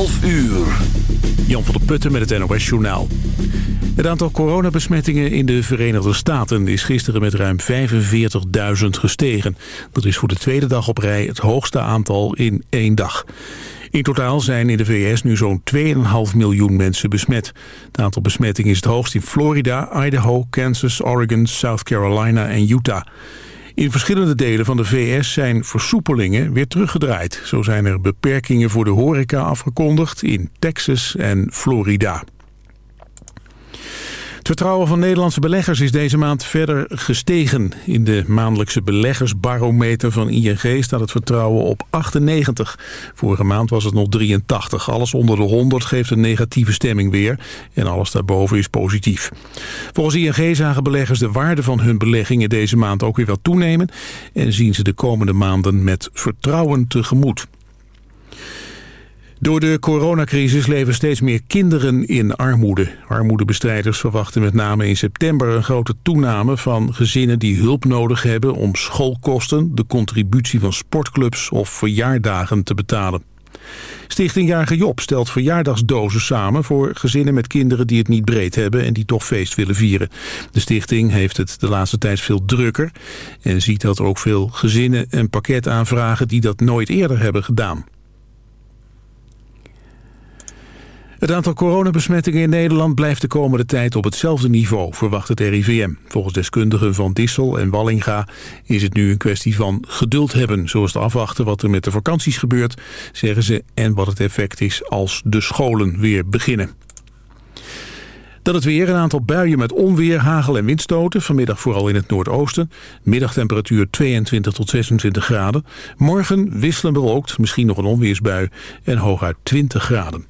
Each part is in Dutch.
12 uur. Jan van der Putten met het NOS Journaal. Het aantal coronabesmettingen in de Verenigde Staten is gisteren met ruim 45.000 gestegen. Dat is voor de tweede dag op rij het hoogste aantal in één dag. In totaal zijn in de VS nu zo'n 2,5 miljoen mensen besmet. Het aantal besmettingen is het hoogst in Florida, Idaho, Kansas, Oregon, South Carolina en Utah. In verschillende delen van de VS zijn versoepelingen weer teruggedraaid. Zo zijn er beperkingen voor de horeca afgekondigd in Texas en Florida. Vertrouwen van Nederlandse beleggers is deze maand verder gestegen. In de maandelijkse beleggersbarometer van ING staat het vertrouwen op 98. Vorige maand was het nog 83. Alles onder de 100 geeft een negatieve stemming weer. En alles daarboven is positief. Volgens ING zagen beleggers de waarde van hun beleggingen deze maand ook weer wel toenemen. En zien ze de komende maanden met vertrouwen tegemoet. Door de coronacrisis leven steeds meer kinderen in armoede. Armoedebestrijders verwachten met name in september een grote toename van gezinnen die hulp nodig hebben om schoolkosten, de contributie van sportclubs of verjaardagen te betalen. Stichting Jarige Job stelt verjaardagsdozen samen voor gezinnen met kinderen die het niet breed hebben en die toch feest willen vieren. De stichting heeft het de laatste tijd veel drukker en ziet dat ook veel gezinnen een pakket aanvragen die dat nooit eerder hebben gedaan. Het aantal coronabesmettingen in Nederland blijft de komende tijd op hetzelfde niveau, verwacht het RIVM. Volgens deskundigen van Dissel en Wallinga is het nu een kwestie van geduld hebben. Zoals te afwachten wat er met de vakanties gebeurt, zeggen ze, en wat het effect is als de scholen weer beginnen. Dan het weer, een aantal buien met onweer, hagel en windstoten. Vanmiddag vooral in het noordoosten. Middagtemperatuur 22 tot 26 graden. Morgen wisselen bewolkt, misschien nog een onweersbui en hooguit 20 graden.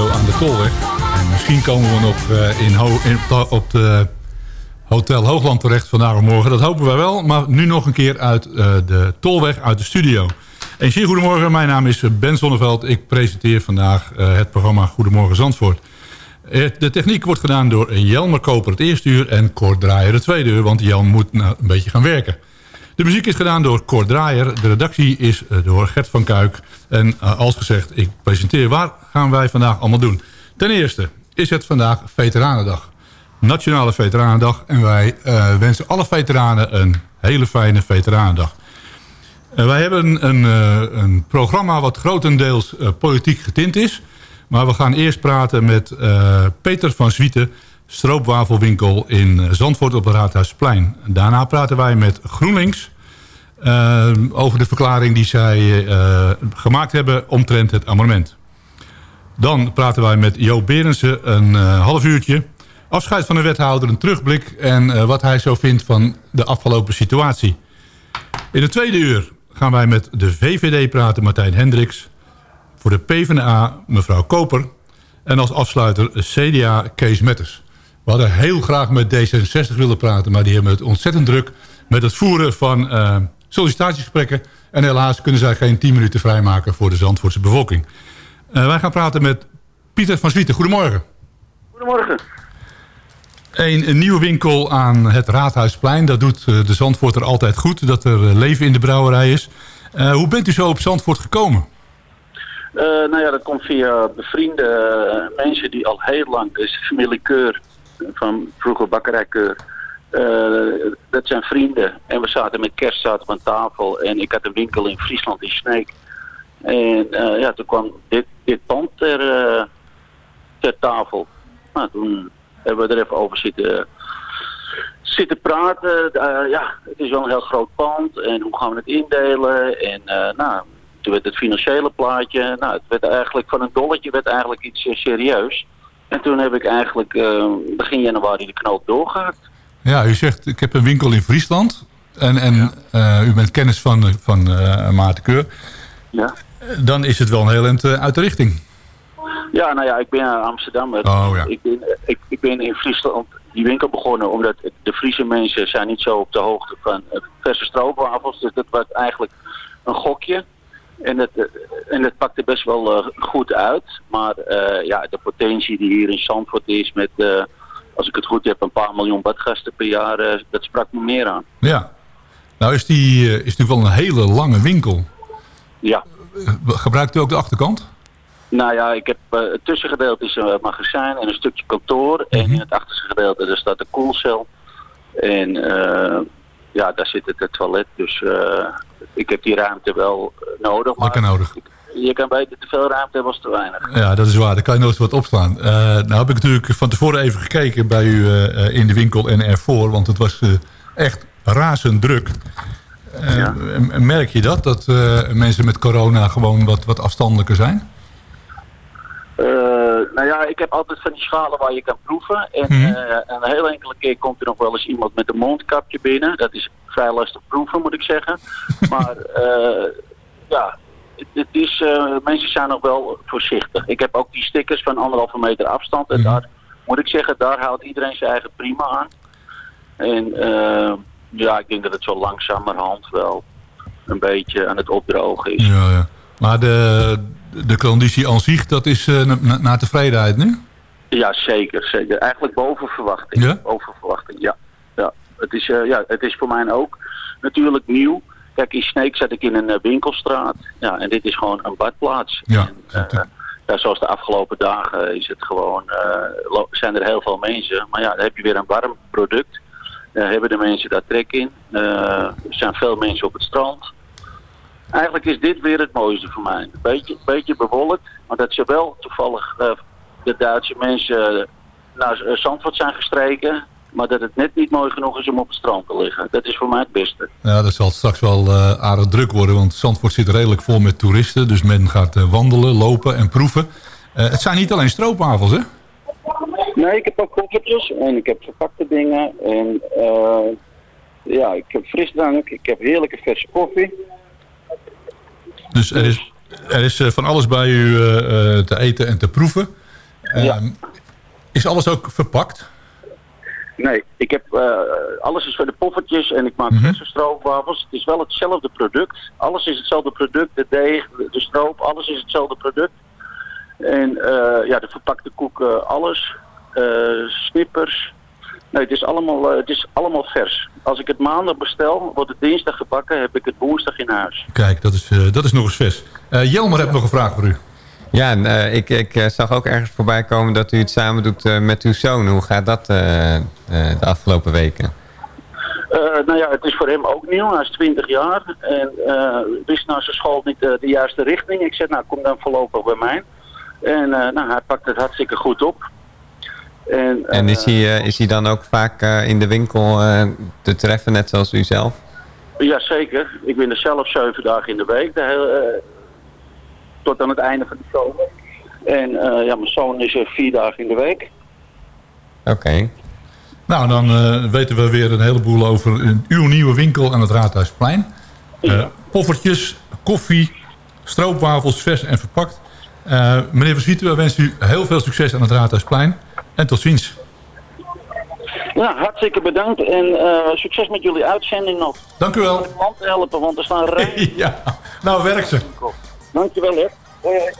aan de Tolweg. En misschien komen we nog eh, in, in, op de Hotel Hoogland terecht vandaag of morgen. Dat hopen wij wel. Maar nu nog een keer uit eh, de Tolweg, uit de studio. En zeer goedemorgen, mijn naam is Ben Zonneveld. Ik presenteer vandaag eh, het programma Goedemorgen Zandvoort. Eh, De techniek wordt gedaan door Jelmer Koper het eerste uur en Kort Draaier het tweede uur. Want Jan moet nou een beetje gaan werken. De muziek is gedaan door Kort Draaier. De redactie is eh, door Gert van Kuik. En eh, als gezegd, ik presenteer waar gaan wij vandaag allemaal doen. Ten eerste is het vandaag Veteranendag. Nationale Veteranendag. En wij eh, wensen alle veteranen een hele fijne Veteranendag. Wij hebben een, een programma wat grotendeels politiek getint is. Maar we gaan eerst praten met Peter van Zwieten, stroopwafelwinkel in Zandvoort op het Raadhuisplein. Daarna praten wij met GroenLinks eh, over de verklaring die zij eh, gemaakt hebben omtrent het amendement. Dan praten wij met Jo Berensen een eh, half uurtje. Afscheid van de wethouder, een terugblik en eh, wat hij zo vindt van de afgelopen situatie. In het tweede uur gaan wij met de VVD praten, Martijn Hendricks. Voor de PvdA mevrouw Koper. En als afsluiter CDA Kees Metters. We hadden heel graag met D66 willen praten... maar die hebben het ontzettend druk met het voeren van sollicitatiegesprekken. En helaas kunnen zij geen 10 minuten vrijmaken voor de Zandvoortse bevolking. Eh, wij gaan praten met Pieter van Zwieten. Goedemorgen. Goedemorgen. Een, een nieuwe winkel aan het Raadhuisplein. Dat doet eh, de Zandvoorter altijd goed. Dat er eh, leven in de brouwerij is. Hoe bent u zo op Zandvoort gekomen? Nou ja, dat komt via bevriende mensen die al heel lang, dus de familie Keur, van vroeger bakkerij Eh, dat zijn vrienden. En we zaten met kerst zaten aan tafel. En ik had een winkel in Friesland in Sneek. En eh, ja, toen kwam dit, dit pand ter, eh, ter tafel. Nou, toen hebben we er even over zitten, praten. Ja, het is wel een heel groot pand. En hoe gaan we het indelen? En nou, toen werd het financiële plaatje. Nou, het werd eigenlijk van een dolletje werd eigenlijk iets serieus. En toen heb ik eigenlijk begin januari de knoop doorgehakt. Ja, u zegt ik heb een winkel in Friesland. En, en eh, u bent kennis van, van eh Maarten Keur. Ja. Dan is het wel een heel eind eh, uit de richting. Ja, nou ja, ik ben een Amsterdammer. Oh, ja. ik, ben, ik, ik ben in Friesland die winkel begonnen omdat de Friese mensen zijn niet zo op de hoogte van eh, verse stroopwafels. Dus dat was eigenlijk een gokje. En het, eh, en het pakte best wel eh, goed uit. Maar eh, ja, de potentie die hier in Zandvoort is met, eh, als ik het goed heb, een paar miljoen badgasten per jaar, eh, dat sprak me meer aan. Ja. Nou is die eh, is natuurlijk wel een hele lange winkel. Ja. Eh, Gebruikt u ook de achterkant? Nou ja, ik heb het tussengedeelte is een magazijn en een stukje kantoor. En in het achterste gedeelte daar staat de koelcel. En ja, daar zit het, het toilet. Dus ik heb die ruimte wel nodig. Maar Lekker nodig. Je kan beter te veel ruimte hebben als te weinig. Ja, dat is waar. Daar kan je nooit wat opslaan. Eh nou heb ik natuurlijk van tevoren even gekeken bij u eh, in de winkel en ervoor. Want het was eh, echt razend druk. Ja. Merk je dat? Dat mensen met corona gewoon wat, wat afstandelijker zijn? Nou ja, ik heb altijd van die schalen waar je kan proeven. En eh, een heel enkele keer komt er nog wel eens iemand met een mondkapje binnen. Dat is vrij lastig proeven, moet ik zeggen. maar ja, het, is, eh, mensen zijn nog wel voorzichtig. Ik heb ook die stickers van anderhalve meter afstand. En Mhm. daar moet ik zeggen, daar houdt iedereen zijn eigen prima aan. En eh, ja, ik denk dat het zo langzamerhand wel een beetje aan het opdrogen is. Ja, ja. Maar de, de conditie aan zich, dat is eh, na- na- naar tevredenheid nu? Ja, zeker, zeker. Eigenlijk boven verwachting. Ja? Boven verwachting, ja. ja. Het, is, ja het is voor mij ook natuurlijk nieuw. Kijk, in Sneek zat ik in een eh, winkelstraat. Ja, en dit is gewoon een badplaats. Ja, En, eh, ja, zoals de afgelopen dagen is het gewoon, eh, zijn er heel veel mensen. Maar ja, dan heb je weer een warm product. Eh, hebben de mensen daar trek in. Er zijn veel mensen op het strand. Eigenlijk is dit weer het mooiste voor mij. Een beetje, beetje bewolkt, maar dat ze wel toevallig de Duitse mensen naar Zandvoort zijn gestreken. Maar dat het net niet mooi genoeg is om op het strand te liggen. Dat is voor mij het beste. Ja, dat zal straks wel eh, aardig druk worden, want Zandvoort zit redelijk vol met toeristen. Dus men gaat eh, wandelen, lopen en proeven. Eh, het zijn niet alleen stroopwafels, hè? Nee, ik heb ook koffertjes en ik heb verpakte dingen. En ja, ik heb frisdrank, ik heb heerlijke verse koffie. Dus er is, er is van alles bij u te eten en te proeven. Ja. Ehm, Is alles ook verpakt? Nee, ik heb, eh, alles is voor de poffertjes en ik maak Mhm. verse stroopwafels. Het is wel hetzelfde product. Alles is hetzelfde product. De deeg, de, stroop, alles is hetzelfde product. En eh, ja, de verpakte koeken, alles. Eh, snippers. Nee, het is, allemaal, het is allemaal vers. Als ik het maandag bestel, wordt het dinsdag gebakken, heb ik het woensdag in huis. Kijk, dat is, dat is nog eens vers. Jelmer heeft nog een vraag voor u. Ja, en, eh, ik, ik eh, zag ook ergens voorbij komen dat u het samen doet eh, met uw zoon. Hoe gaat dat de afgelopen weken? Nou ja, het is voor hem ook nieuw. Hij is 20 jaar en wist naar zijn school niet de juiste richting. Ik zei, nou kom dan voorlopig bij mij. En nou, hij pakt het hartstikke goed op. En, En is hij, is hij dan ook vaak in de winkel te treffen, net zoals u zelf? Ja, zeker. Ik ben er zelf zeven dagen in de week. De hele, tot aan het einde van de zomer. En eh, ja, mijn zoon is er vier dagen in de week. Oké. Nou, dan eh, weten we weer een heleboel over een- uw nieuwe winkel aan het Raadhuisplein. Eh, poffertjes, koffie, stroopwafels, vers en verpakt. Eh, meneer Versieten, we wensen u heel veel succes aan het Raadhuisplein. En tot ziens. Ja, hartstikke bedankt en eh, succes met jullie uitzending nog. Dank u wel. Het land helpen, want er staan rijen. ja, nou werk ze. Dankjewel hè. Hoi, hoi.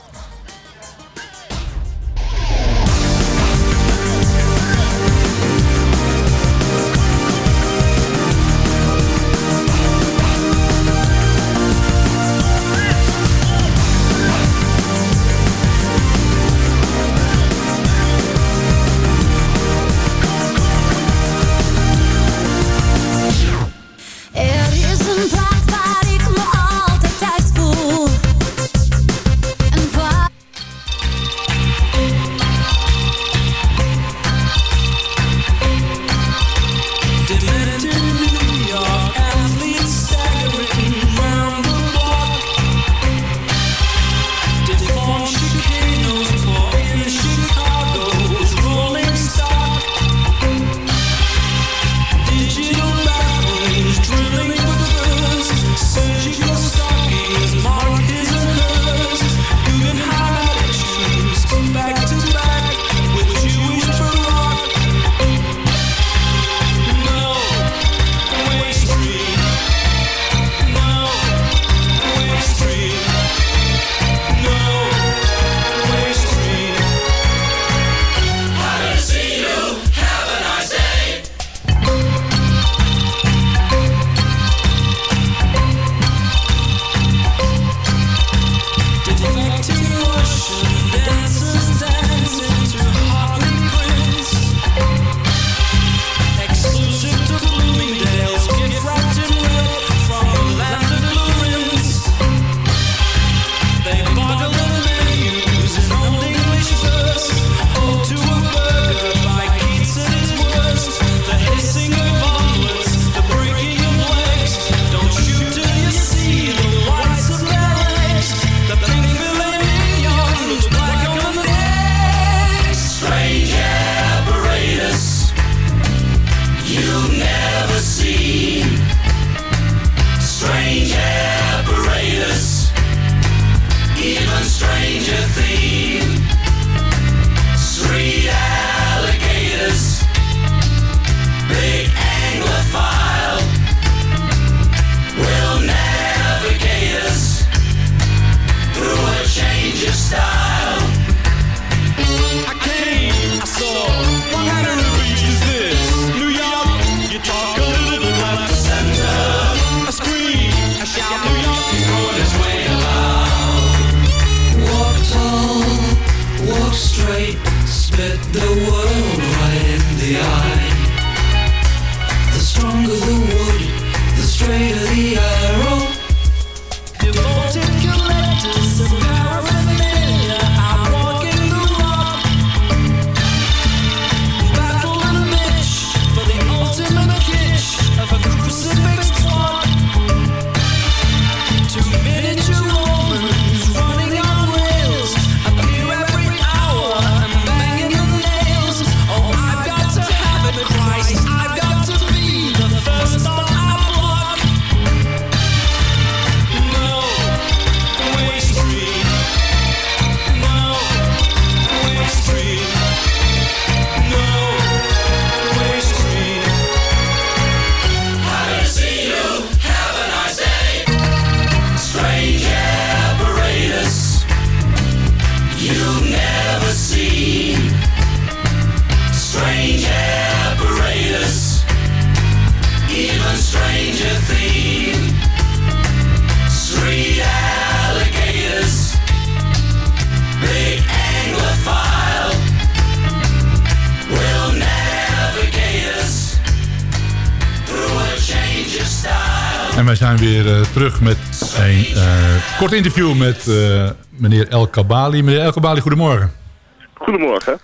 En wij zijn weer eh, terug met een eh, kort interview met eh, meneer El Kabali. Meneer El Kabali, goedemorgen. Goedemorgen.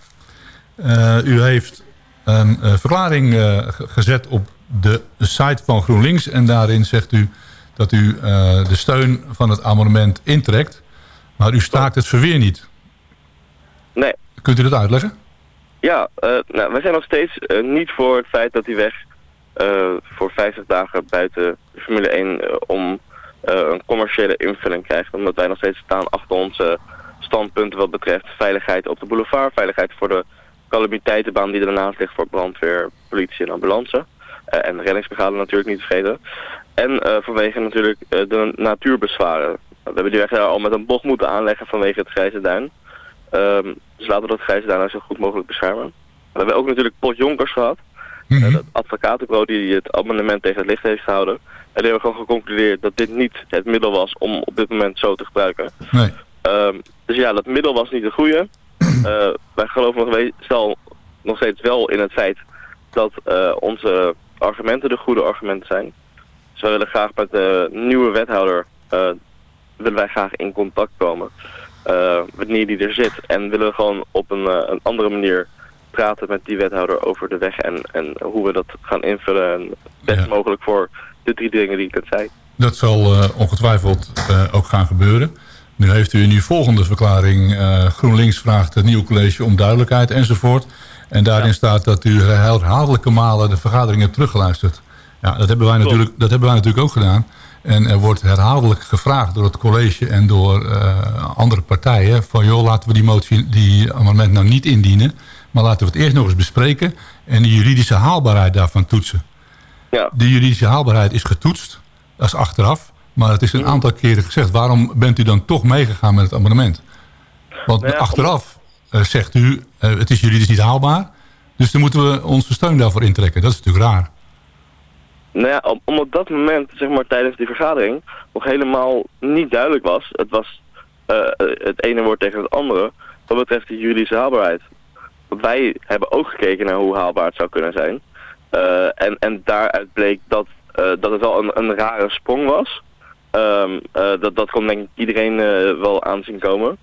U heeft een verklaring ge- gezet op de site van GroenLinks. En daarin zegt u dat u de steun van het amendement intrekt. Maar u staakt het verweer niet. Nee. Kunt u dat uitleggen? Ja, nou, wij zijn nog steeds niet voor het feit dat die weg voor 50 dagen buiten Formule 1 eh, om eh, een commerciële invulling krijgt. Omdat wij nog steeds staan achter onze standpunten wat betreft veiligheid op de boulevard, veiligheid voor de calamiteitenbaan die ernaast ligt voor brandweer, politie en ambulance. Eh, en de reddingsbrigade natuurlijk niet vergeten. En eh, vanwege natuurlijk eh, de natuurbezwaren. We hebben die weg al met een bocht moeten aanleggen vanwege het Grijze Duin. Ehm, dus laten we dat Grijze Duin nou zo goed mogelijk beschermen. We hebben ook natuurlijk Pot Jonkers gehad. Eh, dat advocatenbureau die het amendement tegen het licht heeft gehouden. En die hebben gewoon geconcludeerd dat dit niet het middel was om op dit moment zo te gebruiken. Nee. Ehm, dus ja, dat middel was niet het goede. Eh, wij geloven nog, we- stel, nog steeds wel in het feit dat eh, onze argumenten de goede argumenten zijn. Dus wij willen graag met de nieuwe wethouder willen wij graag in contact komen. wanneer die er zit. En willen we gewoon op een, een andere manier praten met die wethouder over de weg en, en hoe we dat gaan invullen. En best mogelijk voor de drie dingen die ik net zei. Dat zal eh, ongetwijfeld eh, ook gaan gebeuren. Nu heeft u in uw volgende verklaring... eh, GroenLinks vraagt het nieuwe college om duidelijkheid enzovoort. En daarin staat dat u herhaaldelijke malen de vergadering hebt teruggeluisterd. Ja, dat hebben wij, natuurlijk, dat hebben wij natuurlijk ook gedaan. En er wordt herhaaldelijk gevraagd door het college en door eh, andere partijen... van joh, laten we die motie, die amendement nou niet indienen... maar laten we het eerst nog eens bespreken... en de juridische haalbaarheid daarvan toetsen. Ja. De juridische haalbaarheid is getoetst, dat is achteraf... maar het is een aantal keren gezegd. Waarom bent u dan toch meegegaan met het amendement? Want Nou ja, achteraf eh, zegt u, eh, het is juridisch niet haalbaar... dus dan moeten we onze steun daarvoor intrekken. Dat is natuurlijk raar. Nou ja, om, op dat moment, zeg maar tijdens die vergadering, nog helemaal niet duidelijk was. Het was eh, het ene woord tegen het andere, wat betreft de juridische haalbaarheid. Wij hebben ook gekeken naar hoe haalbaar het zou kunnen zijn. Eh, en, en daaruit bleek dat, eh, dat het wel een, rare sprong was. Ehm, eh, dat, dat kon denk ik iedereen eh, wel aanzien komen.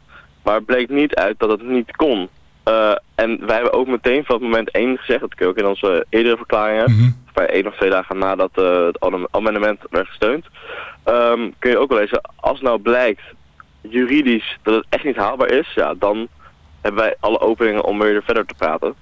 Maar het bleek niet uit dat het niet kon. Eh, en wij hebben ook meteen van het moment één gezegd, dat kun je ook in onze eerdere verklaringen, bij één of twee dagen nadat eh, het am- amendement werd gesteund, ehm, kun je ook wel lezen, als nou blijkt juridisch dat het echt niet haalbaar is, ja, dan hebben wij alle openingen om weer verder te praten.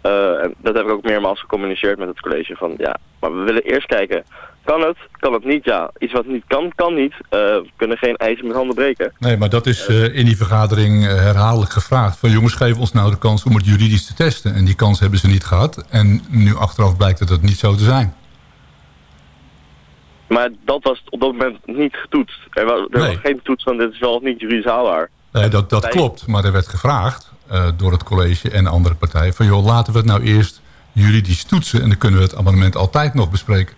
Eh, en dat heb ik ook meermaals gecommuniceerd met het college van, ja, maar we willen eerst kijken, kan het, kan het niet, ja, iets wat niet kan, kan niet, Eh, we kunnen geen ijzer met handen breken. Nee, maar dat is eh, in die vergadering eh, herhaaldelijk gevraagd. Van jongens, geef ons nou de kans om het juridisch te testen. En die kans hebben ze niet gehad. En nu achteraf blijkt dat het niet zo te zijn. Maar dat was op dat moment niet getoetst. Er was, er was geen toets van dit is wel of niet juridisch haalbaar. Nee, dat, dat klopt. Maar er werd gevraagd door het college en andere partijen... van joh, laten we het nou eerst juridisch toetsen... en dan kunnen we het amendement altijd nog bespreken.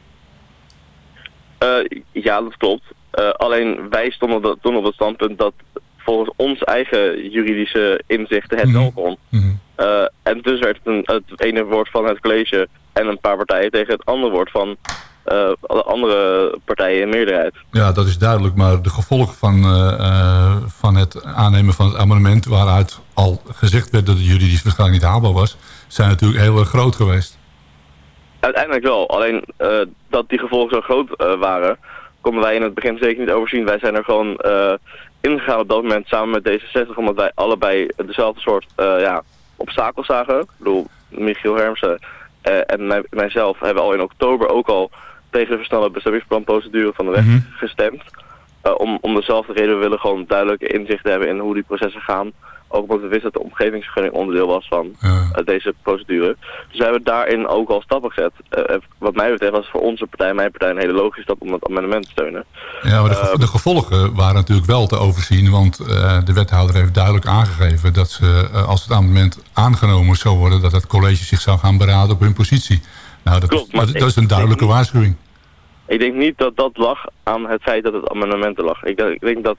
Eh, ja, dat klopt. Eh, alleen wij stonden toen op het standpunt dat volgens ons eigen juridische inzichten het wel kon. Eh, en dus werd het, een, het ene woord van het college en een paar partijen tegen het andere woord van alle andere partijen in meerderheid. Ja, dat is duidelijk. Maar de gevolgen van, van het aannemen van het amendement... waaruit al gezegd werd dat het juridisch waarschijnlijk niet haalbaar was... zijn natuurlijk heel erg groot geweest. Uiteindelijk wel. Alleen eh, dat die gevolgen zo groot eh, waren, konden wij in het begin zeker niet overzien. Wij zijn er gewoon eh, ingegaan op dat moment samen met D66, omdat wij allebei dezelfde soort ja, obstakels zagen. Ik bedoel, Michiel Hermsen en mij, mijzelf hebben al in oktober ook al tegen de versnelde bestemmingsplanprocedure van de weg gestemd. Eh, om, om dezelfde reden we willen gewoon duidelijke inzicht hebben in hoe die processen gaan. Ook omdat we wisten dat de omgevingsvergunning onderdeel was van eh, deze procedure. Dus we hebben daarin ook al stappen gezet. Eh, eh, wat mij betreft was voor onze partij, mijn partij, een hele logische stap om het amendement te steunen. Ja, maar de, de gevolgen waren natuurlijk wel te overzien. Want de wethouder heeft duidelijk aangegeven dat ze, als het amendement aangenomen zou worden... dat het college zich zou gaan beraden op hun positie. Nou, dat, Klopt, is, maar dat, ik- dat is een duidelijke waarschuwing. Ik denk niet dat dat lag aan het feit dat het amendement er lag. Ik, ik denk dat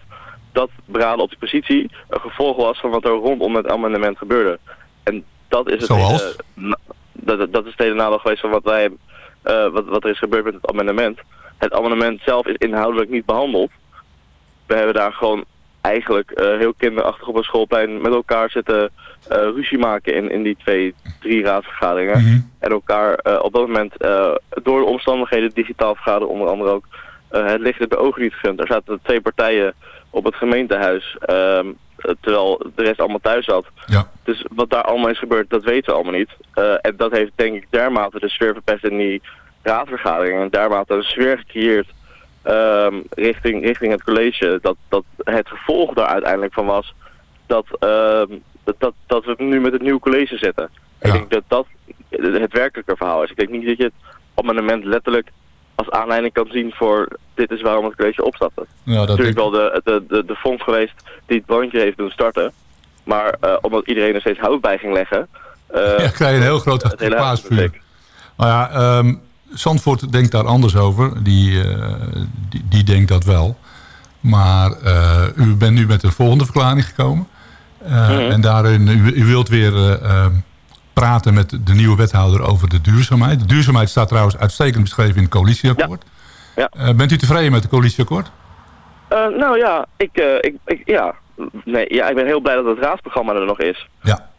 dat beraden op de positie een gevolg was van wat er rondom het amendement gebeurde. En dat is het Zoals? hele- dat, dat is het hele nadeel geweest van wat, wij, eh, wat, wat er is gebeurd met het amendement. Het amendement zelf is inhoudelijk niet behandeld. We hebben daar gewoon eigenlijk eh, heel kinderachtig op een schoolplein met elkaar zitten eh, ruzie maken in, in die twee, drie raadsvergaderingen. En elkaar op dat moment door de omstandigheden digitaal vergaderen, onder andere ook het licht in de ogen niet gegund. Er zaten twee partijen op het gemeentehuis, ehm, eh, terwijl de rest allemaal thuis zat. Ja. Dus wat daar allemaal is gebeurd, dat weten we allemaal niet. Eh, en dat heeft denk ik dermate de sfeer verpest in die raadsvergadering. En dermate een sfeer gecreëerd ehm, richting, richting het college. Dat, dat het gevolg daar uiteindelijk van was dat, ehm, dat, dat, dat we nu met het nieuwe college zitten. Ik denk dat dat het werkelijke verhaal is. Ik denk niet dat je het amendement letterlijk als aanleiding kan zien voor dit is waarom het college opstapte. Ja, dat Natuurlijk wel de, de, de, de fonds geweest die het bandje heeft doen starten. Maar eh, omdat iedereen er steeds hout bij ging leggen... eh, Ja, krijg je een heel groot paasvuur. Nou ja, ehm, Zandvoort denkt daar anders over. Die, eh, die, die denkt dat wel. Maar u bent nu met de volgende verklaring gekomen. Mhm. En daarin, u, u wilt weer eh, ehm, praten met de nieuwe wethouder over de duurzaamheid. De duurzaamheid staat trouwens uitstekend beschreven in het coalitieakkoord. Ja. Eh, bent u tevreden met het coalitieakkoord? Eh, nou ja, ik, eh, ik, ik, ja. Nee, ja, ik ben heel blij dat het raadsprogramma er nog is. Ja.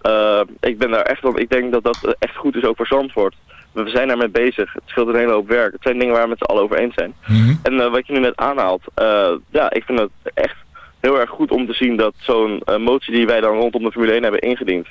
Ik ben daar echt op. Ik denk dat dat echt goed is ook voor Zandvoort. We zijn daarmee bezig. Het scheelt een hele hoop werk. Het zijn dingen waar we met z'n allen over eens zijn. En eh, wat je nu net aanhaalt, ja, ik vind het echt heel erg goed om te zien dat zo'n motie die wij dan rondom de Formule 1 hebben ingediend,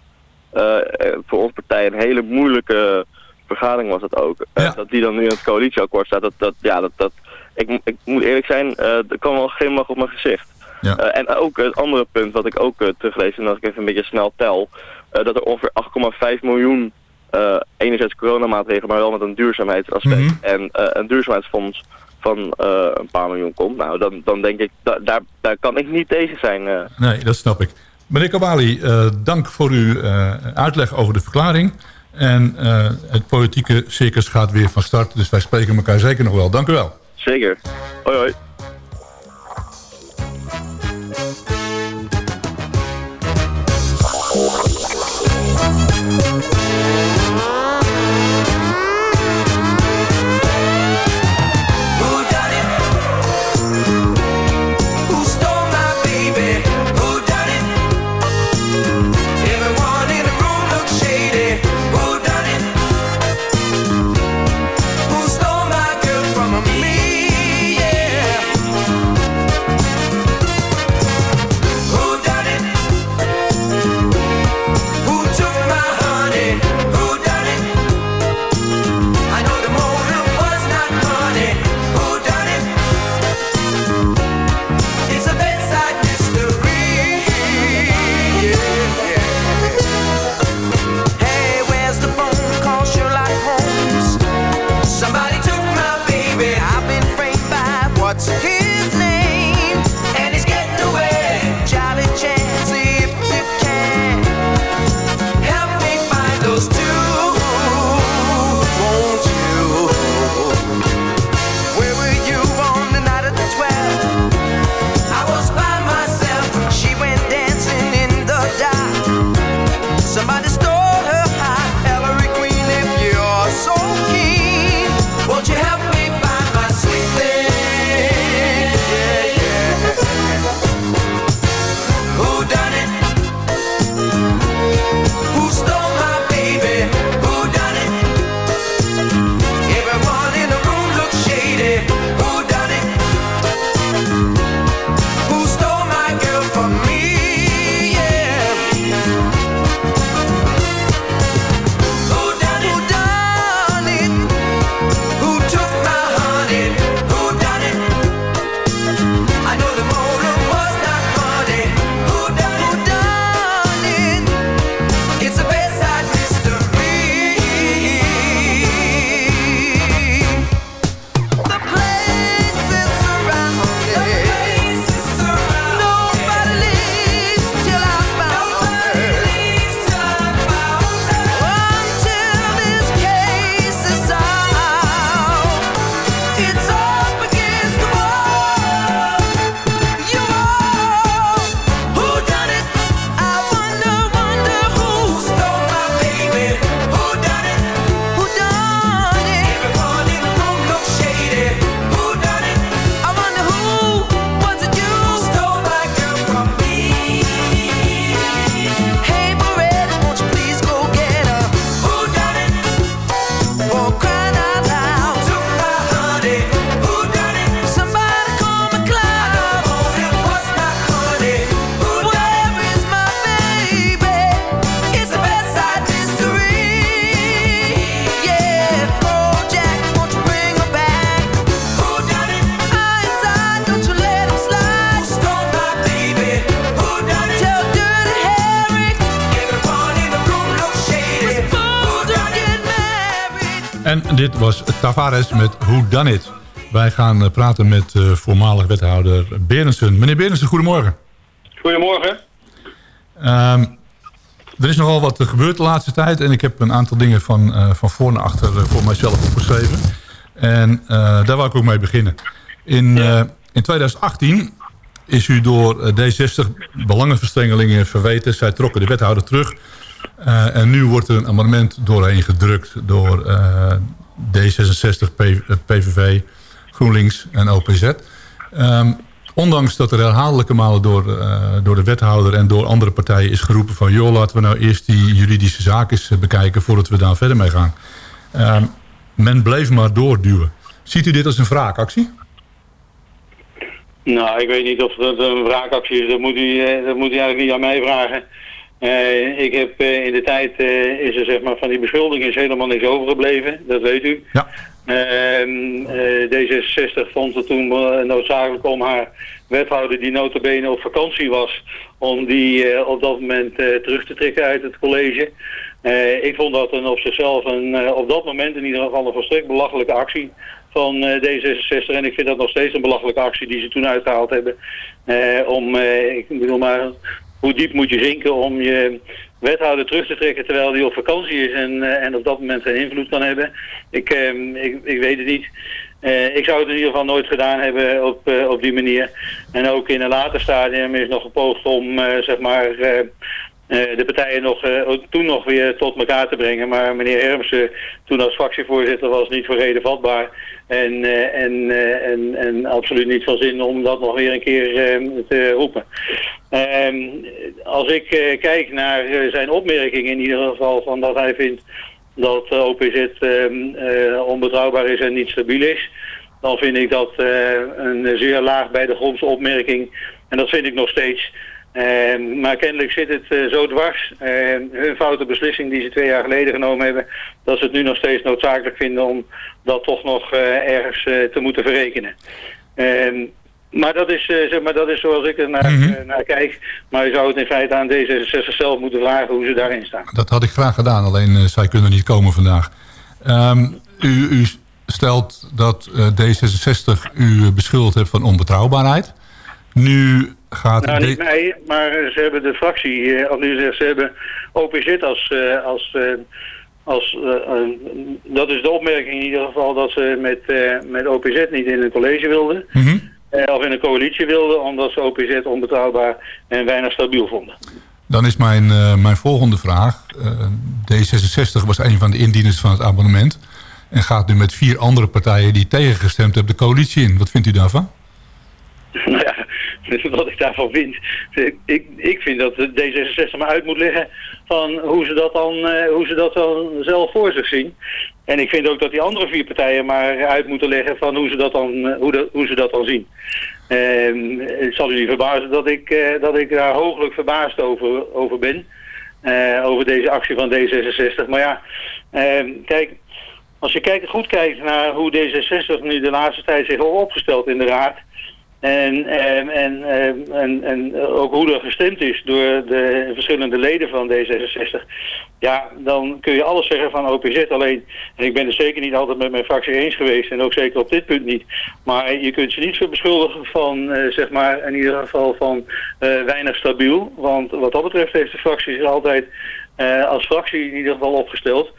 voor onze partij een hele moeilijke vergadering was het ook. Eh, dat die dan nu in het coalitieakkoord staat, dat, dat, ja, dat, dat, ik, ik moet eerlijk zijn, eh er kwam wel geen mag op mijn gezicht. Ja. Eh, en ook het andere punt wat ik ook uh, teruglees, en als ik even een beetje snel tel, eh, dat er ongeveer 8,5 miljoen eh enerzijds coronamaatregelen, maar wel met een duurzaamheidsaspect Mhm. en eh, een duurzaamheidsfonds van eh, een paar miljoen komt. Nou, dan, dan denk ik, da daar, daar kan ik niet tegen zijn. eh. Nee, dat snap ik. Meneer Kabali, eh, dank voor uw eh, uitleg over de verklaring. En eh, het politieke circus gaat weer van start. Dus wij spreken elkaar zeker nog wel. Dank u wel. Zeker. Hoi hoi. Tavares met Who Done It. Wij gaan eh, praten met eh, voormalig wethouder Berensen. Meneer Berensen, goedemorgen. Goedemorgen. Ehm, er is nogal wat gebeurd de laatste tijd. En ik heb een aantal dingen van, eh, van voor naar achter voor mijzelf opgeschreven. En daar wil ik ook mee beginnen. In, in 2018 is u door eh, D60 belangenverstrengelingen verweten. Zij trokken de wethouder terug. En nu wordt er een amendement doorheen gedrukt door D66, P- eh, PVV, GroenLinks en OPZ. Ehm, ondanks dat er herhaaldelijke malen door, eh, door de wethouder en door andere partijen is geroepen van... joh, laten we nou eerst die juridische zaak eens eh, bekijken voordat we daar verder mee gaan. Ehm, men bleef maar doorduwen. Ziet u dit als een wraakactie? Nou, ik weet niet of dat een wraakactie is. Dat moet u, dat moet u eigenlijk niet aan mij vragen. Eh, ik heb eh, in de tijd, eh, is er zeg maar van die beschuldiging is helemaal niks overgebleven. Dat weet u. Ja. Ehm, eh, D66 vond het toen noodzakelijk om haar wethouder die notabene op vakantie was, om die op dat moment terug te trekken uit het college. Ik vond dat een op zichzelf een, op dat moment in ieder geval een volstrekt belachelijke actie van eh, D66. En ik vind dat nog steeds een belachelijke actie die ze toen uitgehaald hebben. Eh, om, eh, ik bedoel maar, hoe diep moet je zinken om je wethouder terug te trekken terwijl die op vakantie is en, eh, en op dat moment geen invloed kan hebben. Ik, ehm, ik, ik weet het niet. Eh, ik zou het in ieder geval nooit gedaan hebben op, eh, op die manier. En ook in een later stadium is nog gepoogd om zeg maar, de partijen nog, eh, toen nog weer tot elkaar te brengen. Maar meneer Hermsen, toen als fractievoorzitter, was niet voor reden vatbaar. En, eh, en, eh, en, en absoluut niet van zin om dat nog weer een keer eh, te roepen. Ehm, als ik eh, kijk naar eh, zijn opmerking in ieder geval van dat hij vindt dat eh, OPZ ehm, eh, onbetrouwbaar is en niet stabiel is, dan vind ik dat eh, een zeer laag bij de grondse opmerking. En dat vind ik nog steeds. Ehm, maar kennelijk zit het eh, zo dwars, ehm, hun foute beslissing die ze twee jaar geleden genomen hebben, dat ze het nu nog steeds noodzakelijk vinden om dat toch nog eh, ergens eh, te moeten verrekenen. Ehm, maar dat is, zeg maar dat is zoals ik er naar, naar kijk. Maar je zou het in feite aan D66 zelf moeten vragen hoe ze daarin staan. Dat had ik graag gedaan, alleen zij kunnen niet komen vandaag. U, u stelt dat eh, D66 u beschuldigd heeft van onbetrouwbaarheid. Nu gaat... Nou, niet mij, maar eh, ze hebben de fractie, eh, als u zegt, ze hebben OPZ als, eh, als, als dat is de opmerking in ieder geval dat ze met, met OPZ niet in een college wilden. Mhm. of in een coalitie wilden, omdat ze OPZ onbetrouwbaar en weinig stabiel vonden. Dan is mijn, mijn volgende vraag. Eh, D66 was een van de indieners van het abonnement. En gaat nu met vier andere partijen die tegengestemd hebben de coalitie in. Wat vindt u daarvan? Nou ja, wat ik daarvan vind. Ik, ik vind dat de D66 maar uit moet leggen van hoe ze dat dan, eh, hoe ze dat dan zelf voor zich zien. En ik vind ook dat die andere vier partijen maar uit moeten leggen van hoe ze dat dan, eh, hoe, hoe ze dat dan zien. Ehm, het zal u niet verbazen dat ik, eh, dat ik daar hooglijk verbaasd over, over ben. over deze actie van D66. Maar ja, ehm, kijk, als je kijkt, goed kijkt naar hoe D66 nu de laatste tijd zich heeft opgesteld in de raad. En, en, en, en, en, en ook hoe er gestemd is door de verschillende leden van D66. Ja, dan kun je alles zeggen van OPZ. Alleen, en ik ben het zeker niet altijd met mijn fractie eens geweest. En ook zeker op dit punt niet. Maar je kunt ze niet zo beschuldigen van, eh, zeg maar, in ieder geval van eh, weinig stabiel. Want wat dat betreft heeft de fractie zich altijd eh, als fractie in ieder geval opgesteld.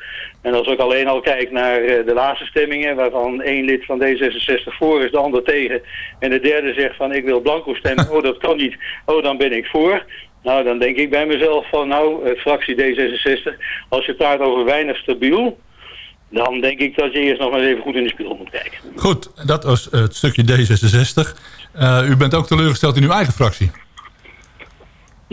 En als ik alleen al kijk naar eh, de laatste stemmingen, waarvan één lid van D66 voor is, de ander tegen. En de derde zegt van ik wil blanco stemmen, oh dat kan niet, oh dan ben ik voor. Nou, dan denk ik bij mezelf van nou, eh, fractie D66, als je praat over weinig stabiel, dan denk ik dat je eerst nog maar eens even goed in de spiegel moet kijken. Goed, dat was het stukje D66. Eh, u bent ook teleurgesteld in uw eigen fractie.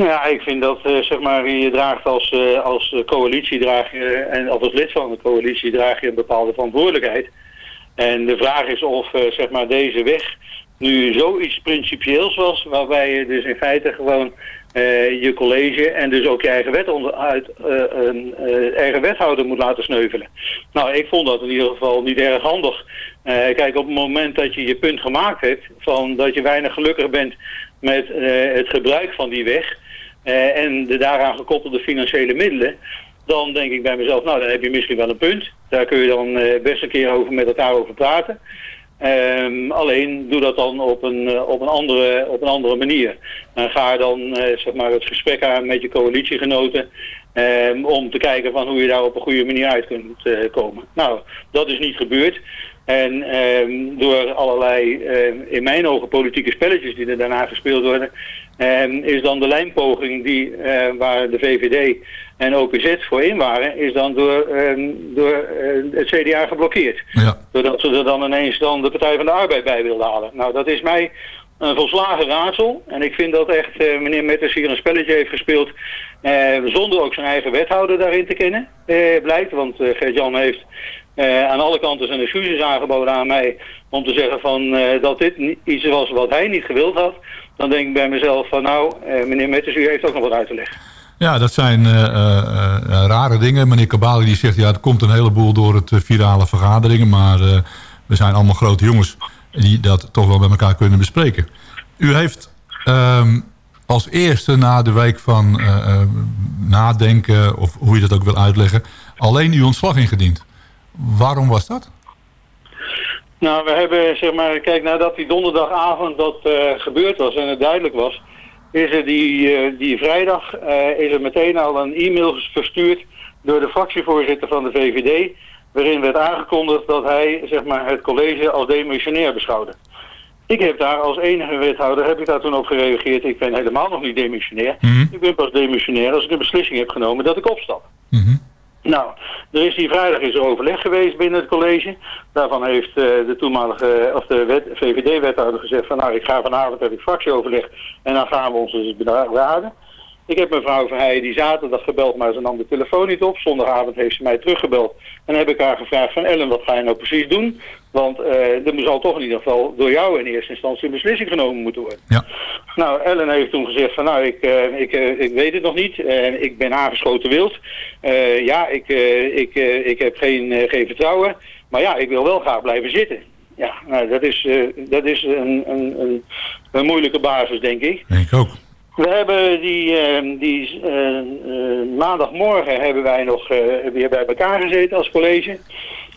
Ja, ik vind dat, eh, zeg maar, je draagt als, eh, als coalitie draag je, en of als lid van de coalitie draag je een bepaalde verantwoordelijkheid. En de vraag is of, eh, zeg maar, deze weg nu zoiets principieels was, waarbij je dus in feite gewoon je college en dus ook je eigen, wet onder, uit, eigen wethouder moet laten sneuvelen. Nou, ik vond dat in ieder geval niet erg handig. Kijk, op het moment dat je je punt gemaakt hebt van dat je weinig gelukkig bent met het gebruik van die weg eh, en de daaraan gekoppelde financiële middelen, dan denk ik bij mezelf, nou dan heb je misschien wel een punt. Daar kun je dan eh, best een keer over met elkaar over praten. Ehm, alleen doe dat dan op een, eh, op een, andere, op een andere manier. En ga dan zeg maar het gesprek aan met je coalitiegenoten. ehm, om te kijken van hoe je daar op een goede manier uit kunt komen. Nou, dat is niet gebeurd. En ehm, door allerlei, in mijn ogen, politieke spelletjes die er daarna gespeeld worden, is dan de lijnpoging die, eh, waar de VVD en OPZ voor in waren, is dan door, ehm, door eh, het CDA geblokkeerd. Doordat ze er dan ineens dan de Partij van de Arbeid bij wilden halen. Nou, dat is mij een volslagen raadsel. En ik vind dat echt eh, meneer Metters hier een spelletje heeft gespeeld. zonder ook zijn eigen wethouder daarin te kennen, eh, blijkt. Want Gert-Jan heeft aan alle kanten zijn excuses aangeboden aan mij. Om te zeggen van, dat dit iets was wat hij niet gewild had. Dan denk ik bij mezelf van nou, eh, meneer Metters, u heeft ook nog wat uit te leggen. Ja, dat zijn eh, eh, rare dingen. Meneer Kabali die zegt, ja, er komt een heleboel door het virale vergaderingen. Maar we zijn allemaal grote jongens die dat toch wel met elkaar kunnen bespreken. U heeft ehm, als eerste na de week van nadenken, of hoe je dat ook wil uitleggen, alleen uw ontslag ingediend. Waarom was dat? Nou, we hebben, zeg maar, kijk, nadat die donderdagavond dat eh, gebeurd was en het duidelijk was, is er die, eh, die vrijdag eh, is er meteen al een e-mail verstuurd door de fractievoorzitter van de VVD, waarin werd aangekondigd dat hij, zeg maar, het college als demissionair beschouwde. Ik heb daar als enige wethouder, heb ik daar toen op gereageerd, ik ben helemaal nog niet demissionair. Ik ben pas demissionair als ik een beslissing heb genomen dat ik opstap. Nou, er is die vrijdag is er overleg geweest binnen het college. Daarvan heeft eh, de toenmalige, of de wet- VVD-wethouder gezegd van nou, ik ga vanavond heb ik fractieoverleg en dan gaan we ons dus beraden. Ik heb mevrouw Verheijen die zaterdag gebeld, maar ze nam de telefoon niet op. Zondagavond heeft ze mij teruggebeld. En heb ik haar gevraagd van Ellen, wat ga je nou precies doen? Want eh er zal toch in ieder geval door jou in eerste instantie een beslissing genomen moeten worden. Nou, Ellen heeft toen gezegd van nou, ik, eh, ik, eh, ik weet het nog niet. Ik ben aangeschoten wild. Ja, ik, ik, ik heb geen, geen vertrouwen. Maar ja, ik wil wel graag blijven zitten. Ja, nou, dat is, dat is een, een, een, een moeilijke basis, denk ik. Denk ik ook. We hebben die, eh, die eh, eh, maandagmorgen hebben wij nog eh, weer bij elkaar gezeten als college.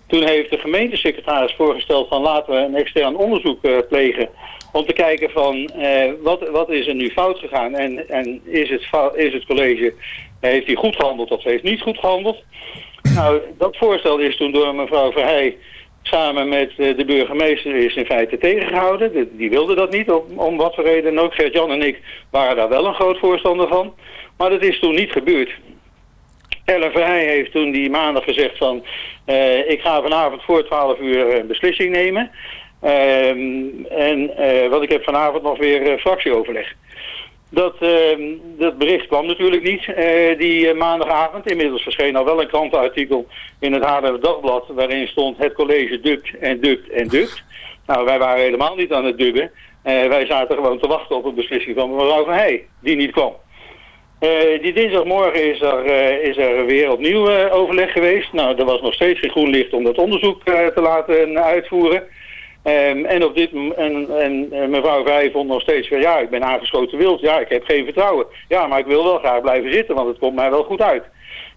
Toen heeft de gemeentesecretaris voorgesteld van laten we een extern onderzoek plegen. Om te kijken van wat, wat is er nu fout gegaan en, en is, het fou- is het college, heeft hij goed gehandeld of heeft niet goed gehandeld. Nou, dat voorstel is toen door mevrouw Verheij samen met eh, de burgemeester is in feite tegengehouden. De- die wilde dat niet, om, om wat voor reden ook. Gert-Jan en ik waren daar wel een groot voorstander van. Maar dat is toen niet gebeurd. Ellen Verheij heeft toen die maandag gezegd van... eh, ik ga vanavond voor 12 uur een beslissing nemen. Ehm, en eh, want ik heb vanavond nog weer fractieoverleg. Dat, ehm, dat bericht kwam natuurlijk niet eh, die eh, maandagavond. Inmiddels verscheen al wel een krantenartikel in het Haarlemmer Dagblad... waarin stond het college dukt en dukt en dukt. Nou, wij waren helemaal niet aan het dubben. Eh, wij zaten gewoon te wachten op een beslissing van mevrouw Van Heij, die niet kwam. Die dinsdagmorgen is er, is er weer opnieuw overleg geweest. Nou, er was nog steeds geen groen licht om dat onderzoek te laten uitvoeren. Ehm, en, op dit, en, en mevrouw Vrij vond nog steeds van ja, ik ben aangeschoten wild. Ja, ik heb geen vertrouwen. Ja, maar ik wil wel graag blijven zitten, want het komt mij wel goed uit.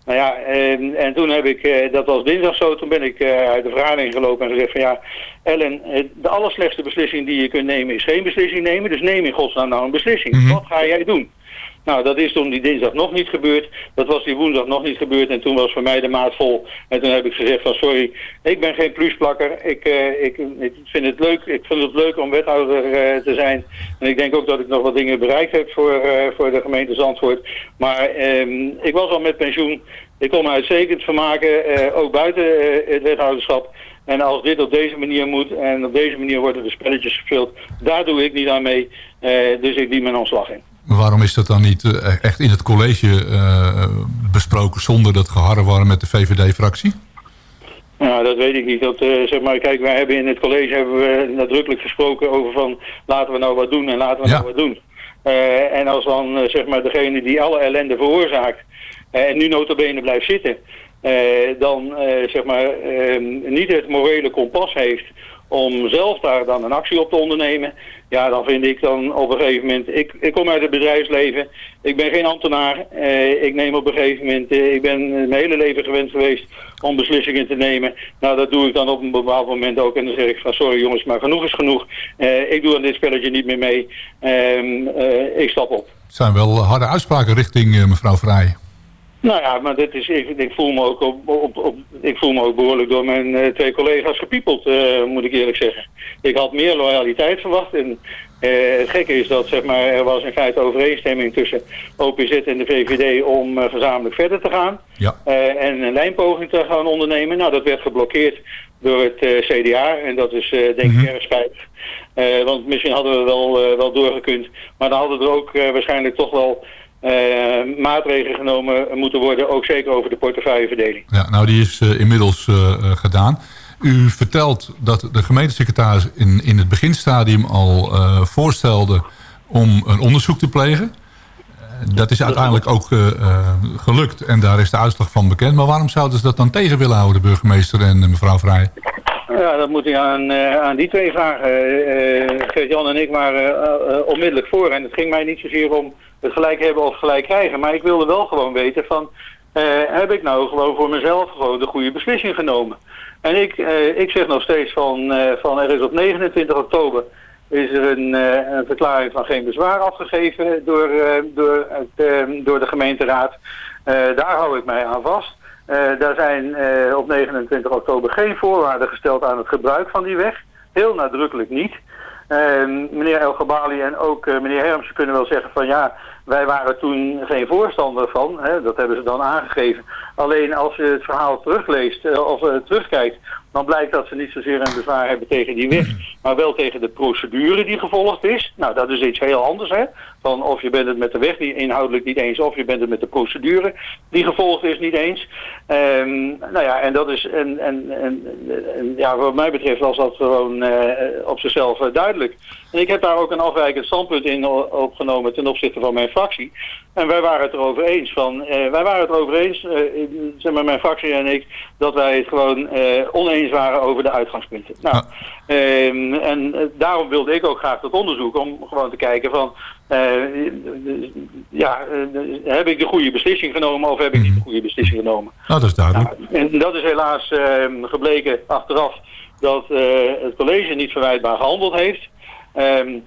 Nou ja, en, en toen heb ik, eh, dat was dinsdag zo, toen ben ik eh, uit de vergadering gelopen en gezegd van ja, Ellen, de allerslechtste beslissing die je kunt nemen is geen beslissing nemen. Dus neem in godsnaam nou een beslissing. Wat ga jij doen? Nou, dat is toen die dinsdag nog niet gebeurd. Dat was die woensdag nog niet gebeurd. En toen was voor mij de maat vol. En toen heb ik gezegd van sorry, ik ben geen plusplakker. Ik, eh, ik, ik vind het leuk. Ik vind het leuk om wethouder eh, te zijn. En ik denk ook dat ik nog wat dingen bereikt heb voor, eh, voor de gemeente Zandvoort. Maar ehm, ik was al met pensioen. Ik kon me uitstekend vermaken, ook buiten het wethouderschap. En als dit op deze manier moet en op deze manier worden de spelletjes gespeeld, daar doe ik niet aan mee. Dus ik dien mijn ontslag in. Waarom is dat dan niet eh, echt in het college eh, besproken zonder dat geharrewar met de VVD-fractie? Nou, dat weet ik niet. Dat, eh, zeg maar, kijk, wij hebben in het college hebben we nadrukkelijk gesproken over van laten we nou wat doen en laten we nou wat doen. En als dan zeg maar degene die alle ellende veroorzaakt en nu notabene blijft zitten, dan zeg maar ehm, niet het morele kompas heeft om zelf daar dan een actie op te ondernemen. Ja, dan vind ik dan op een gegeven moment, ik, ik kom uit het bedrijfsleven, ik ben geen ambtenaar. Eh, ik neem op een gegeven moment, eh, ik ben mijn hele leven gewend geweest om beslissingen te nemen. Nou, dat doe ik dan op een bepaald moment ook. En dan zeg ik van, sorry jongens, maar genoeg is genoeg. Eh, ik doe aan dit spelletje niet meer mee. Ehm, eh, ik stap op. Het zijn wel harde uitspraken richting eh, mevrouw Vrij. Nou ja, maar dit is, ik, ik, voel me ook op, op, op, ik voel me ook behoorlijk door mijn eh, twee collega's gepiepeld, eh, moet ik eerlijk zeggen. Ik had meer loyaliteit verwacht. En eh, het gekke is dat zeg maar, er was in feite overeenstemming tussen OPZ en de VVD om gezamenlijk verder te gaan. Ja. En een lijnpoging te gaan ondernemen. Nou, dat werd geblokkeerd door het CDA. En dat is denk ik erg spijtig. Want misschien hadden we wel, wel doorgekund. Maar dan hadden er ook waarschijnlijk toch wel eh, maatregelen genomen moeten worden. Ook zeker over de portefeuilleverdeling. Ja, nou, die is eh, inmiddels eh, gedaan. U vertelt dat de gemeentesecretaris in, in het beginstadium al voorstelde om een onderzoek te plegen. Dat is uiteindelijk ook gelukt en daar is de uitslag van bekend. Maar waarom zouden ze dat dan tegen willen houden, de burgemeester en mevrouw Vrij? Ja, dat moet ik aan, eh, aan die twee vragen. Uh, Gert-Jan en ik waren eh, eh, onmiddellijk voor. En het ging mij niet zozeer om het gelijk hebben of gelijk krijgen. Maar ik wilde wel gewoon weten van... eh, heb ik nou gewoon voor mezelf gewoon de goede beslissing genomen? En ik, eh, ik zeg nog steeds van, eh, van er is op 29 oktober... is er een, eh, een verklaring van geen bezwaar afgegeven door, eh, door, eh, door de gemeenteraad. Eh, daar hou ik mij aan vast. Eh, daar zijn eh, op 29 oktober geen voorwaarden gesteld aan het gebruik van die weg. Heel nadrukkelijk niet. Eh, meneer El Gabali en ook eh, meneer Hermsen kunnen wel zeggen van ja, wij waren toen geen voorstander van. Hè, dat hebben ze dan aangegeven. Alleen als je het verhaal terugleest eh, of eh, terugkijkt, dan blijkt dat ze niet zozeer een bezwaar hebben tegen die weg, maar wel tegen de procedure die gevolgd is. Nou, dat is iets heel anders, hè. Van of je bent het met de weg die inhoudelijk niet eens, of je bent het met de procedure die gevolgd is niet eens. Ehm, nou ja, en dat is, en, en, en, en ja, wat mij betreft was dat gewoon eh, op zichzelf eh, duidelijk. En ik heb daar ook een afwijkend standpunt in opgenomen ten opzichte van mijn fractie. En wij waren het erover eens van, eh, wij waren het erover eens, eh, zeg maar mijn fractie en ik, dat wij het gewoon eh, oneens waren over de uitgangspunten. Nou, ehm, en eh, daarom wilde ik ook graag dat onderzoek om gewoon te kijken van, eh, ja, eh, heb ik de goede beslissing genomen of heb ik niet de goede beslissing genomen? Nou, dat is duidelijk. En dat is helaas ehm, gebleken achteraf dat eh, het college niet verwijtbaar gehandeld heeft. Ehm,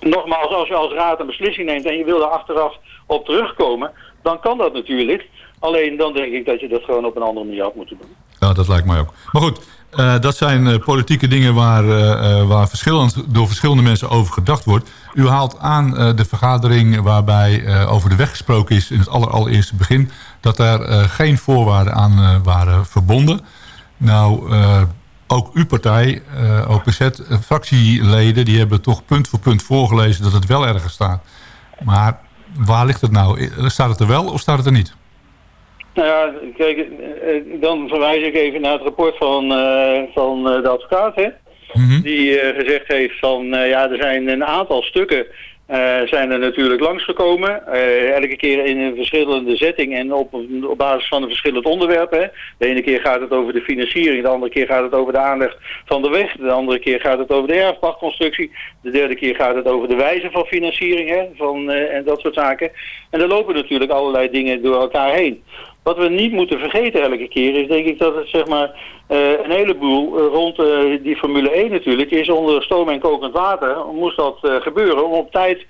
nogmaals, als je als raad een beslissing neemt en je wil daar achteraf op terugkomen, dan kan dat natuurlijk. Alleen dan denk ik dat je dat gewoon op een andere manier had moeten doen. Ja, dat lijkt mij ook. Maar goed, eh, dat zijn eh, politieke dingen waar, eh, waar verschillend, door verschillende mensen over gedacht wordt. U haalt aan de vergadering waarbij over de weg gesproken is in het aller, allereerste begin... dat eh, geen voorwaarden aan waren verbonden. Nou, ook uw partij, OPZ, fractieleden... die hebben toch punt voor punt voorgelezen dat het wel ergens staat. Maar waar ligt het nou? Staat het er wel of staat het er niet? Nou ja, kijk, eh, dan verwijs ik even naar het rapport van, eh, van eh, de advocaat, hè. Die eh, gezegd heeft van, ja, er zijn een aantal stukken zijn er natuurlijk langsgekomen. Elke keer in een verschillende setting en op, op basis van een verschillend onderwerp. Hè. De ene keer gaat het over de financiering, de andere keer gaat het over de aanleg van de weg. De andere keer gaat het over de erfpachtconstructie. De derde keer gaat het over de wijze van financiering hè, van, en dat soort zaken. En er lopen natuurlijk allerlei dingen door elkaar heen. Wat we niet moeten vergeten elke keer is denk ik dat het zeg maar eh, een heleboel eh, rond eh, die Formule 1 natuurlijk is onder stoom en kokend water moest dat gebeuren om op tijd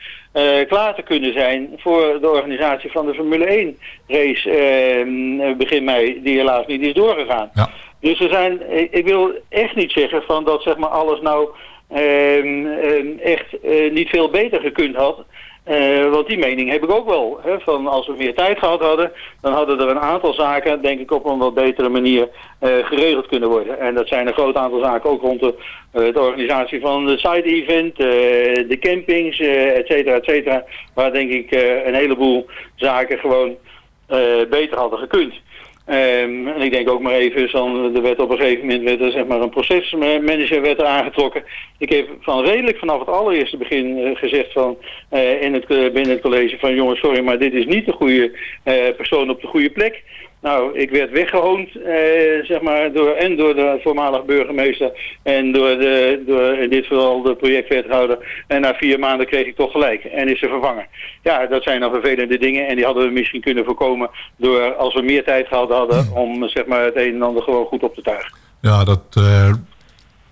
klaar te kunnen zijn voor de organisatie van de Formule 1 race begin mei die helaas niet is doorgegaan. Dus er zijn, ik, wil echt niet zeggen van dat zeg maar alles nou ehm, ehm, echt niet veel beter gekund had. Eh, want die mening heb ik ook wel. Hè, van als we meer tijd gehad hadden, dan hadden er een aantal zaken, denk ik, op een wat betere manier eh, geregeld kunnen worden. En dat zijn een groot aantal zaken, ook rond de, eh, de organisatie van de side-event, de campings, et cetera, et cetera. Waar denk ik een heleboel zaken gewoon beter hadden gekund. Ehm, en ik denk ook maar even, van, er werd op een gegeven moment werd er, zeg maar, een procesmanager werd er aangetrokken. Ik heb van redelijk vanaf het allereerste begin eh, gezegd van, eh, in het, eh, binnen het college van jongens, sorry, maar dit is niet de goede persoon op de goede plek. Nou, ik werd weggehoond, eh, zeg maar, door, en door de voormalig burgemeester en door, de, door in dit geval de projectwethouder. En na vier maanden kreeg ik toch gelijk en is ze vervangen. Ja, dat zijn dan vervelende dingen en die hadden we misschien kunnen voorkomen door, als we meer tijd gehad hadden, om zeg maar, het een en ander gewoon goed op te tuigen. Ja, dat, eh,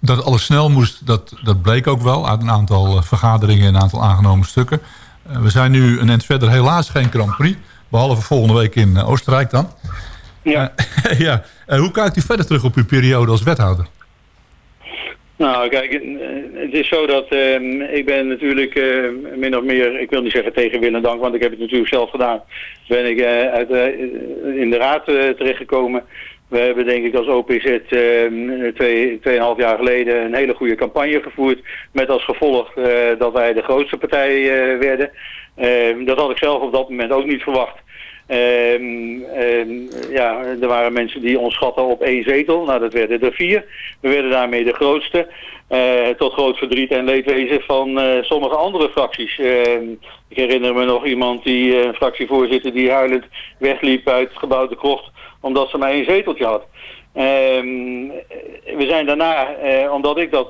dat alles snel moest, dat, dat bleek ook wel uit een aantal eh, vergaderingen en een aantal aangenomen stukken. Eh, we zijn nu een eind verder, helaas geen Grand Prix. Behalve volgende week in eh, Oostenrijk dan. Ja. Eh, ja. Eh, hoe kijkt u verder terug op uw periode als wethouder? Nou, kijk, het is zo dat ehm, ik ben natuurlijk min of meer, ik wil niet zeggen tegen wil en dank, want ik heb het natuurlijk zelf gedaan, ben ik uit, in de raad terechtgekomen. We hebben denk ik als OPZ ehm, twee, tweeënhalf jaar geleden een hele goede campagne gevoerd. Met als gevolg eh, dat wij de grootste partij eh, werden. Ehm, dat had ik zelf op dat moment ook niet verwacht. Ehm, ja, er waren mensen die ons schatten op één zetel. Nou, dat werden er vier. We werden daarmee de grootste. Eh, tot groot verdriet en leedwezen van sommige andere fracties. Ik herinner me nog iemand, die een fractievoorzitter, die huilend wegliep uit het gebouw de krocht omdat ze maar één zeteltje had. Ehm, we zijn daarna, eh, omdat ik dat,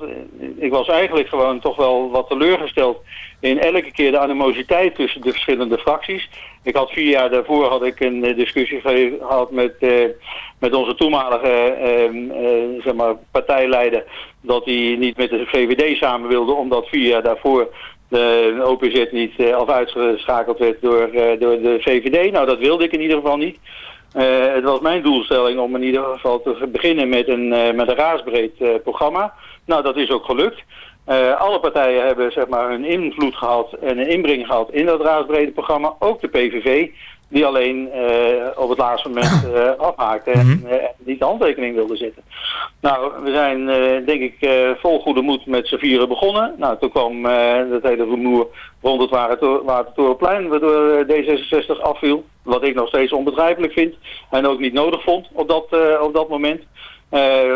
ik was eigenlijk gewoon toch wel wat teleurgesteld in elke keer de animositeit tussen de verschillende fracties. Ik had vier jaar daarvoor had ik een eh, discussie ge- gehad met, eh, met onze toenmalige ehm, eh, zeg maar partijleider dat hij niet met de VVD samen wilde, omdat vier jaar daarvoor de OPZ niet of uitgeschakeld werd door, door de VVD. Nou, dat wilde ik in ieder geval niet. Eh, het was mijn doelstelling om in ieder geval te beginnen met een, eh, met een raadsbreed eh, programma. Nou, dat is ook gelukt. Alle partijen hebben zeg maar, hun invloed gehad en een inbreng gehad in dat raadsbrede programma. Ook de PVV, die alleen eh, op het laatste moment eh, afhaakte en eh, niet de handtekening wilde zetten. Nou, we zijn denk ik vol goede moed met z'n vieren begonnen. Nou, toen kwam dat hele rumoer rond het Waterto- Watertorenplein, waardoor eh, D66 afviel. Wat ik nog steeds onbegrijpelijk vind en ook niet nodig vond op dat, op dat moment.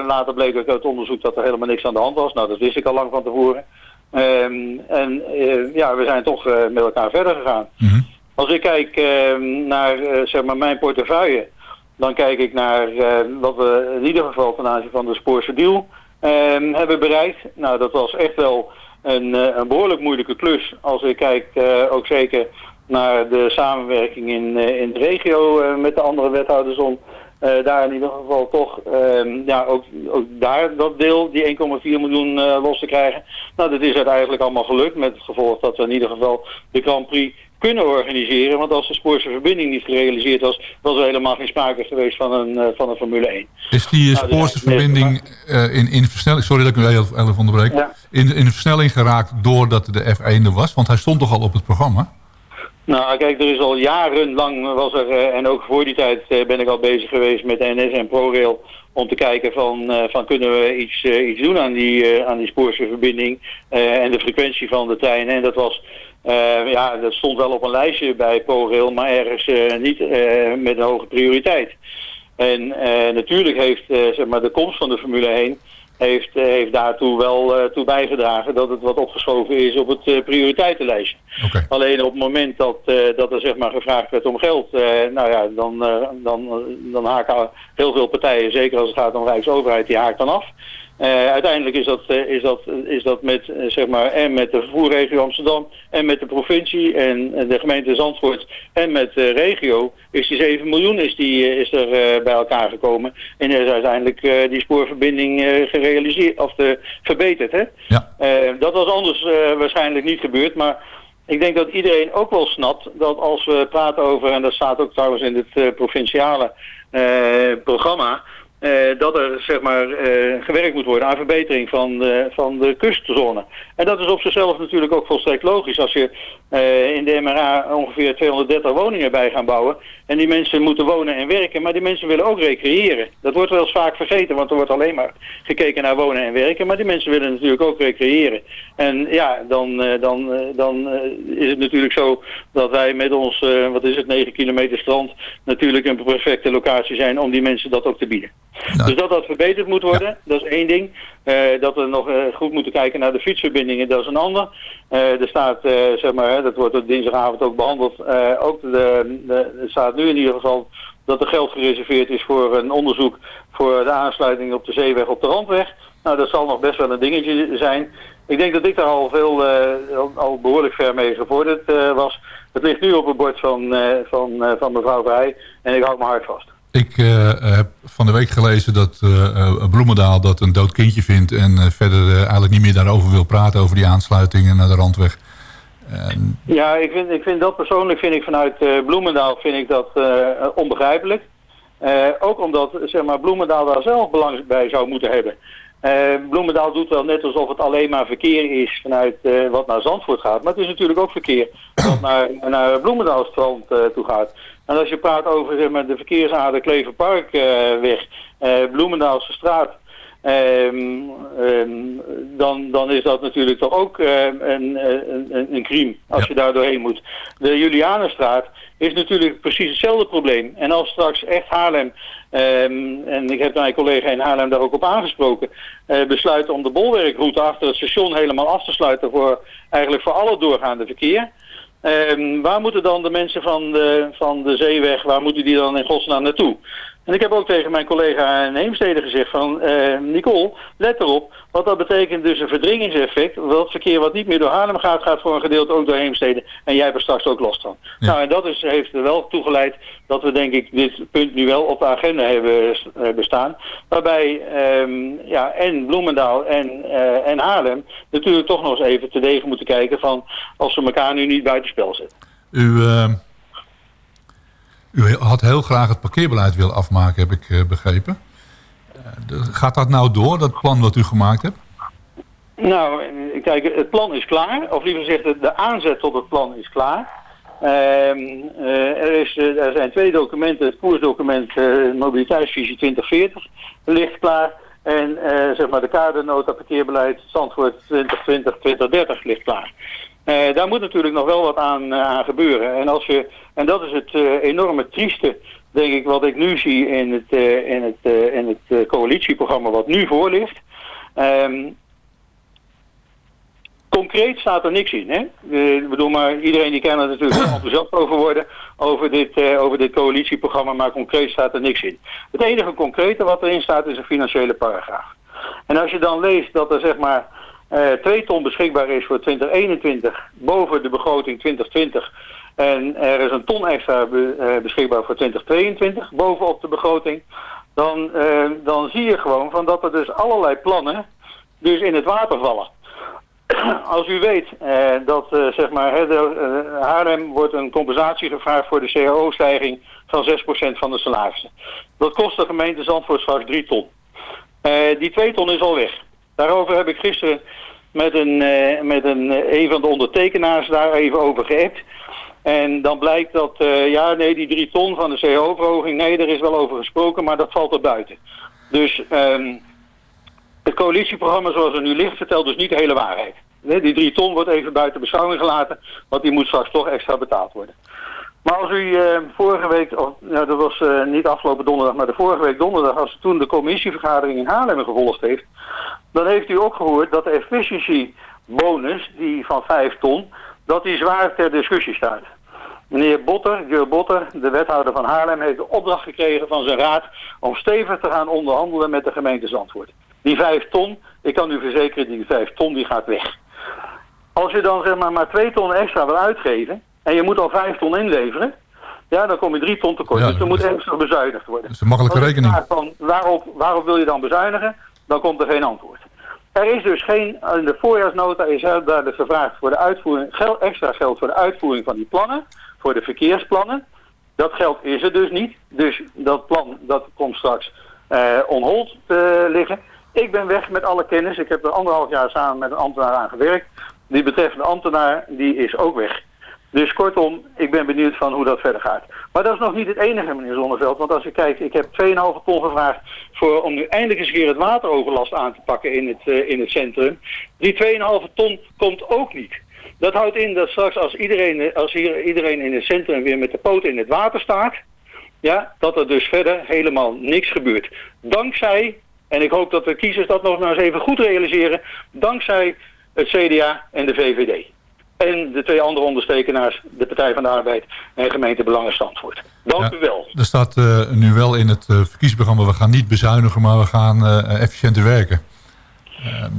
Later bleek ook uit het onderzoek dat er helemaal niks aan de hand was. Nou, dat wist ik al lang van tevoren. Ehm, en ja, we zijn toch met elkaar verder gegaan. Als ik kijk ehm, naar eh, zeg maar mijn portefeuille, dan kijk ik naar eh, wat we in ieder geval ten aanzien van de Spoorse deal ehm, hebben bereikt. Nou, dat was echt wel een, eh, een behoorlijk moeilijke klus. Als ik kijk ook zeker naar de samenwerking in, in de regio met de andere wethouders om daar in ieder geval toch ehm, ja, ook, ook daar dat deel, die 1,4 miljoen los te krijgen. Nou, dat is uiteindelijk allemaal gelukt met het gevolg dat we in ieder geval de Grand Prix kunnen organiseren. Want als de Spoorse verbinding niet gerealiseerd was, was er helemaal geen sprake geweest van een, eh, van een Formule 1. Is die eh, Nou, spoorse nee, verbinding eh, in, in versnelling... Sorry dat ik u even, onderbreek. Ja. In, in versnelling geraakt doordat de F1 er was? Want hij stond toch al op het programma? Nou, kijk, er is al jarenlang was er, en ook voor die tijd ben ik al bezig geweest met NS en ProRail om te kijken van, van kunnen we iets, iets doen aan die, aan die spoorse verbinding en de frequentie van de treinen. En dat was, eh, ja, dat stond wel op een lijstje bij ProRail, maar ergens eh, niet eh, met een hoge prioriteit. En natuurlijk heeft zeg maar de komst van de Formule 1 heeft, heeft daartoe wel toe bijgedragen dat het wat opgeschoven is op het prioriteitenlijstje. Alleen op het moment dat, dat er zeg maar gevraagd werd om geld, nou ja, dan, dan, dan haken heel veel partijen, zeker als het gaat om Rijksoverheid, die haakt dan af. Eh, uiteindelijk is dat, eh, is dat, is dat met, eh, zeg maar, en met de vervoerregio Amsterdam en met de provincie en de gemeente Zandvoort en met de regio is die 7 miljoen is, die, is er bij elkaar gekomen. En is uiteindelijk die spoorverbinding gerealiseerd of verbeterd. Hè? Eh, dat was anders waarschijnlijk niet gebeurd, maar ik denk dat iedereen ook wel snapt dat als we praten over, en dat staat ook trouwens in het provinciale programma, dat er zeg maar eh, gewerkt moet worden aan verbetering van, de- van de kustzone. En dat is op zichzelf natuurlijk ook volstrekt logisch. Als je eh, in de MRA ongeveer 230 woningen bij gaan bouwen en die mensen moeten wonen en werken, maar die mensen willen ook recreëren. Dat wordt wel eens vaak vergeten, want er wordt alleen maar gekeken naar wonen en werken, maar die mensen willen natuurlijk ook recreëren. En ja, dan, eh, dan, eh, dan is het natuurlijk zo dat wij met ons, wat is het, 9 kilometer strand, natuurlijk een perfecte locatie zijn om die mensen dat ook te bieden. Dus dat dat verbeterd moet worden, dat is één ding. Dat we nog goed moeten kijken naar de dat is een ander. Eh, er staat, eh, zeg maar, dat wordt dinsdagavond ook behandeld, eh, ook de, de, er staat nu in ieder geval dat er geld gereserveerd is voor een onderzoek voor de aansluiting op de zeeweg op de Randweg. Nou, dat zal nog best wel een dingetje zijn. Ik denk dat ik daar al veel, al, al behoorlijk ver mee gevorderd was. Het ligt nu op het bord van, van, van mevrouw Vrij en ik hou mijn hart vast. Ik eh, heb van de week gelezen dat eh, eh, Bloemendaal dat een dood kindje vindt... en eh, verder eh, eigenlijk niet meer daarover wil praten... over die aansluitingen naar de Randweg. Ja, ik vind, ik vind dat persoonlijk vind ik vanuit eh, Bloemendaal vind ik dat eh, onbegrijpelijk. Eh, ook omdat zeg maar, Bloemendaal daar zelf belang bij zou moeten hebben. Eh, Bloemendaal doet wel net alsof het alleen maar verkeer is vanuit eh, wat naar Zandvoort gaat. Maar het is natuurlijk ook verkeer wat naar, naar Bloemendaalstrand eh, toe gaat. En als je praat over zeg maar, de verkeersader Kleverparkweg, eh Bloemendaalse straat... Ehm, ehm, dan, dan is dat natuurlijk toch ook eh, een, een, een, crime als je daar doorheen moet. De Julianenstraat is natuurlijk precies hetzelfde probleem. En als straks echt Haarlem, ehm, en ik heb mijn collega in Haarlem daar ook op aangesproken, eh, besluiten om de bolwerkroute achter het station helemaal af te sluiten voor eigenlijk voor alle doorgaande verkeer. Ehm, waar moeten dan de mensen van de, van de zeeweg, waar moeten die dan in godsnaam naartoe? En ik heb ook tegen mijn collega in Heemstede gezegd van, eh, Nicole, let erop, want dat betekent dus een verdringingseffect. Dat verkeer wat niet meer door Haarlem gaat, gaat voor een gedeelte ook door Heemstede. En jij hebt er straks ook last van. Nou, en dat is, heeft er wel toe geleid dat we denk ik dit punt nu wel op de agenda hebben eh, bestaan. Waarbij ehm, ja, en Bloemendaal en, eh, en Haarlem natuurlijk toch nog eens even te degen moeten kijken van of ze elkaar nu niet buitenspel zetten. u, eh, u had heel graag het parkeerbeleid willen afmaken, heb ik eh, begrepen. Eh, gaat dat nou door, dat plan wat u gemaakt hebt? Nou, eh, kijk, het plan is klaar. Of liever gezegd, de- aanzet tot het plan is klaar. Ehm, eh, er, is, er zijn twee documenten. Het koersdocument Mobiliteitsvisie 2040 ligt klaar. En zeg maar de kadernota parkeerbeleid Zandvoort 2020-2030 ligt klaar. Eh, daar moet natuurlijk nog wel wat aan, eh, aan gebeuren. En, als je, en dat is het eh, enorme trieste, denk ik, wat ik nu zie in het, in het, in het coalitieprogramma wat nu voor ligt. Ehm, concreet staat er niks in. Hè? Bedoel, maar iedereen die kan er natuurlijk enthousiast over worden over dit, over dit coalitieprogramma, maar concreet staat er niks in. Het enige concrete wat erin staat is een financiële paragraaf. En als je dan leest dat er zeg maar 2 ton beschikbaar is voor 2021 boven de begroting 2020 en er is een ton extra eh, beschikbaar voor 2022 bovenop de begroting, dan, eh, dan zie je gewoon van dat er dus allerlei plannen dus in het water vallen. Als u weet eh, dat eh, zeg maar, eh, Haarlem wordt een compensatie gevraagd voor de CAO-stijging van 6% van de salarissen. Dat kost de gemeente Zandvoort straks 3 ton. Eh, die 2 ton is al weg. Daarover heb ik gisteren met een, eh, met een, eh, een van de ondertekenaars daar even over geappt. En dan blijkt dat, eh, ja nee, die 3 ton van de CAO-verhoging, nee, er is wel over gesproken, maar dat valt er buiten. Dus ehm, het coalitieprogramma zoals het nu ligt vertelt dus niet de hele waarheid. Die 3 ton wordt even buiten beschouwing gelaten, want die moet straks toch extra betaald worden. Maar als u eh, vorige week, of, nou, dat was eh, niet afgelopen donderdag, maar de vorige week donderdag, als u toen de commissievergadering in Haarlem gevolgd heeft, dan heeft u ook gehoord dat de efficiency bonus, die van 5 ton, dat die zwaar ter discussie staat. Meneer Botter, Jur Botter, de wethouder van Haarlem, heeft de opdracht gekregen van zijn raad om stevig te gaan onderhandelen met de gemeente Zandvoort. Die 5 ton, ik kan u verzekeren, die 5 ton die gaat weg. Als je dan zeg maar maar 2 ton extra wil uitgeven en je moet al 5 ton inleveren, ja, dan kom je 3 ton tekort. Ja, dus er moet extra bezuinigd worden. Dat is een makkelijke rekening. Van, waarop, waarop wil je dan bezuinigen? Dan komt er geen antwoord. Er is dus geen, in de voorjaarsnota is er duidelijk gevraagd voor de uitvoering, geld, extra geld voor de uitvoering van die plannen, voor de verkeersplannen. Dat geld is er dus niet. Dus dat plan dat komt straks eh on hold te liggen. Ik ben weg met alle kennis. Ik heb er anderhalf jaar samen met een ambtenaar aan gewerkt. Die betreffende ambtenaar die is ook weg. Dus kortom, ik ben benieuwd van hoe dat verder gaat. Maar dat is nog niet het enige, meneer Zonneveld. Want als je kijkt, ik heb 2,5 ton gevraagd voor, om nu eindelijk eens een keer het wateroverlast aan te pakken in het, eh, in het centrum. Die 2,5 ton komt ook niet. Dat houdt in dat straks als iedereen, als hier, iedereen in het centrum weer met de poten in het water staat, ja, dat er dus verder helemaal niks gebeurt. Dankzij, en ik hoop dat de kiezers dat nog eens even goed realiseren, dankzij het CDA en de VVD. En de twee andere onderstekenaars, de Partij van de Arbeid en gemeente Belangen Zandvoort. Dank Ja. u wel. Er staat eh, nu wel in het eh, verkiezingsprogramma... we gaan niet bezuinigen, maar we gaan eh, efficiënter werken.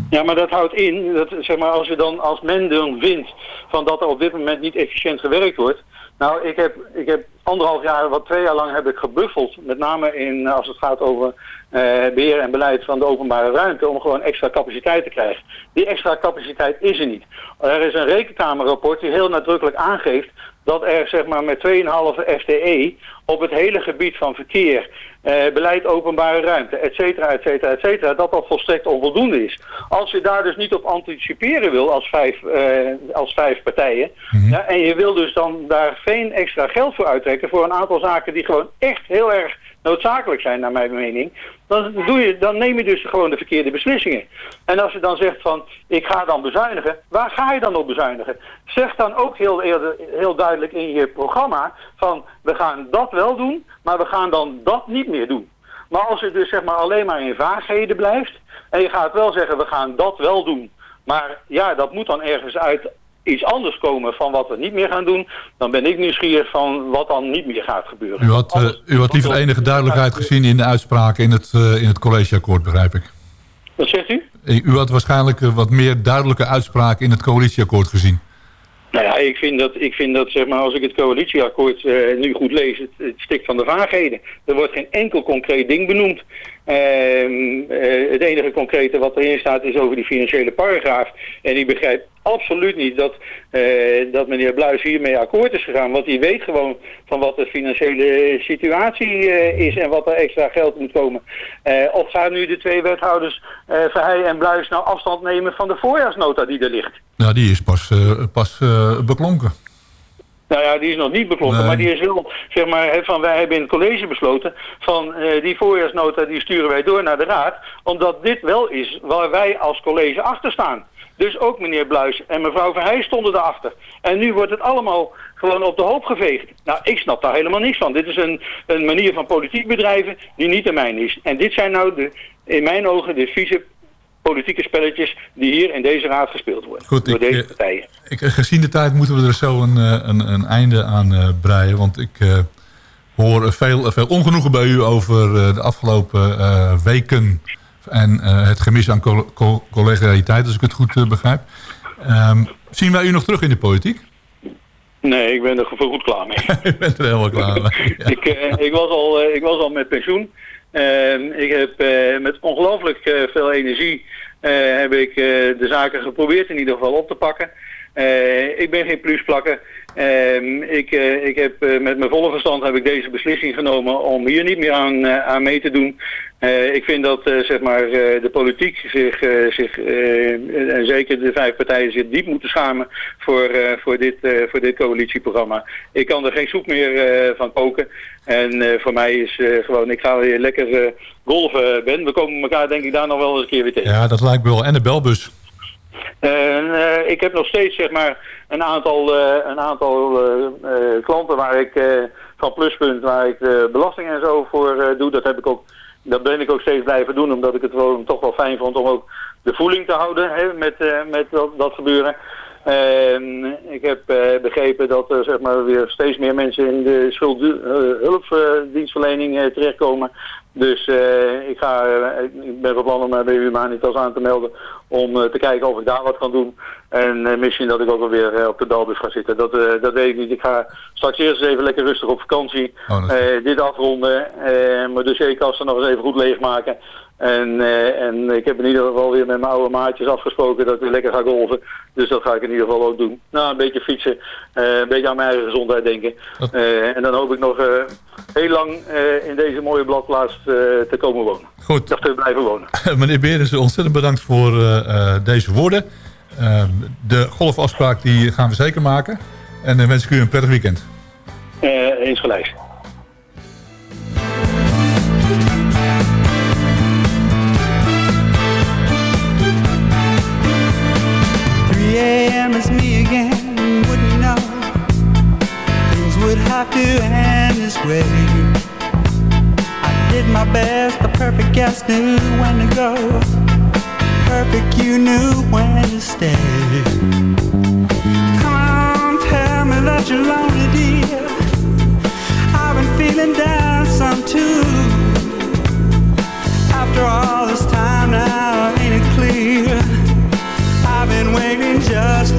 Ja, maar dat houdt in, dat, zeg maar, als, je dan, als men dan vindt van dat er op dit moment niet efficiënt gewerkt wordt. Nou, ik heb, ik heb anderhalf jaar, wat twee jaar lang heb ik gebuffeld. Met name in, als het gaat over eh, beheer en beleid van de openbare ruimte. Om gewoon extra capaciteit te krijgen. Die extra capaciteit is er niet. Er is een rekenkamerrapport die heel nadrukkelijk aangeeft dat er zeg maar met 2,5 FTE op het hele gebied van verkeer, eh, beleid openbare ruimte, et cetera, et cetera, et cetera, dat dat volstrekt onvoldoende is. Als je daar dus niet op anticiperen wil als vijf, eh, als vijf partijen, ja, en je wil dus dan daar geen extra geld voor uittrekken voor een aantal zaken die gewoon echt heel erg noodzakelijk zijn naar mijn mening, dan, doe je, dan neem je dus gewoon de verkeerde beslissingen. En als je dan zegt van, ik ga dan bezuinigen, waar ga je dan op bezuinigen? Zeg dan ook heel, eerder, heel duidelijk in je programma van, we gaan dat wel doen, maar we gaan dan dat niet meer doen. Maar als je dus zeg maar alleen maar in vaagheden blijft, en je gaat wel zeggen, we gaan dat wel doen, maar ja, dat moet dan ergens uit iets anders komen van wat we niet meer gaan doen, dan ben ik nieuwsgierig van wat dan niet meer gaat gebeuren. U had, eh, u had liever enige duidelijkheid gezien in de uitspraken in het, eh, in het collegeakkoord, begrijp ik. Wat zegt u? U had waarschijnlijk eh, wat meer duidelijke uitspraken in het coalitieakkoord gezien. Nou ja, ik vind dat, ik vind dat zeg maar, als ik het coalitieakkoord eh, nu goed lees, het, het stikt van de vaagheden. Er wordt geen enkel concreet ding benoemd. Eh, het enige concrete wat erin staat is over die financiële paragraaf. En ik begrijp absoluut niet dat, eh, dat meneer Bluis hiermee akkoord is gegaan. Want hij weet gewoon van wat de financiële situatie eh, is en wat er extra geld moet komen. Eh, of gaan nu de twee wethouders Verheij en Bluis nou afstand nemen van de voorjaarsnota die er ligt? Nou, die is pas, pas beklonken. Nou ja, die is nog niet beklonken, Nee. maar die is wel, zeg maar, van wij hebben in het college besloten van eh, die voorjaarsnota die sturen wij door naar de raad, omdat dit wel is waar wij als college achter staan. Dus ook meneer Bluis en mevrouw Verheij stonden erachter. En nu wordt het allemaal gewoon op de hoop geveegd. Nou, ik snap daar helemaal niks van. Dit is een, een manier van politiek bedrijven die niet de mijne is. En dit zijn nou de, in mijn ogen de vieze politieke spelletjes die hier in deze raad gespeeld worden. Goed, door ik, deze eh, partijen. Ik, eh, gezien de tijd moeten we er zo een, eh, een, een einde aan breien. Want ik hoor veel, veel ongenoegen bij u over de afgelopen weken. En het gemis aan col- col- collegialiteit, als ik het goed begrijp. Ehm, zien wij u nog terug in de politiek? Nee, ik ben er voor goed klaar mee. u bent er helemaal klaar mee. ik, ik, was al, ik was al met pensioen. Ehm, ik heb eh, met ongelooflijk eh, veel energie eh, heb ik, de zaken geprobeerd in ieder geval op te pakken. Ik ben geen plusplakker. Ehm, ik, eh, ik heb eh, met mijn volle verstand heb ik deze beslissing genomen om hier niet meer aan, eh, aan mee te doen. Ik vind dat zeg maar, de politiek zich, zich en zeker de vijf partijen zich diep moeten schamen voor, voor, dit, voor dit coalitieprogramma. Ik kan er geen soep meer van koken. En voor mij is gewoon, ik ga weer lekker golven, Ben. We komen elkaar denk ik daar nog wel eens een keer weer tegen. Ja, dat lijkt me wel. En de belbus. En, eh, ik heb nog steeds zeg maar, een aantal, eh, een aantal eh, klanten waar ik, van Pluspunt waar ik belasting en zo voor doe. Dat, heb ik ook, dat ben ik ook steeds blijven doen omdat ik het gewoon toch wel fijn vond om ook de voeling te houden hè, met, met dat, dat gebeuren. En ik heb begrepen dat er zeg maar, weer steeds meer mensen in de schuldhulpdienstverlening terechtkomen. Dus eh, ik, ga, eh, ik ben van plan om mij bij Humanitas aan te melden om eh, te kijken of ik daar wat kan doen. En eh, misschien dat ik ook alweer eh, op de belbus ga zitten. Dat, eh, dat weet ik niet. Ik ga straks eerst eens even lekker rustig op vakantie. Oh, Eh, dit afronden. eh mijn dossierkasten nog eens even goed leegmaken. En, eh, en ik heb in ieder geval weer met mijn oude maatjes afgesproken dat ik lekker ga golven. Dus dat ga ik in ieder geval ook doen. Nou, een beetje fietsen. eh, een beetje aan mijn eigen gezondheid denken. Eh, en dan hoop ik nog eh, heel lang eh, in deze mooie bladplaats eh, te komen wonen. Goed. Of te blijven wonen. Meneer Berensen, ontzettend bedankt voor eh, eh, deze woorden. Eh, de golfafspraak die gaan we zeker maken. En dan wens ik u een prettig weekend. Eh eens gelijk. am is me again, wouldn't know. Things would have to end this way. I did my best, the perfect guest knew when to go. Perfect, you knew when to stay. Come on, tell me that you're lonely, dear. I've been feeling down some too. After all this just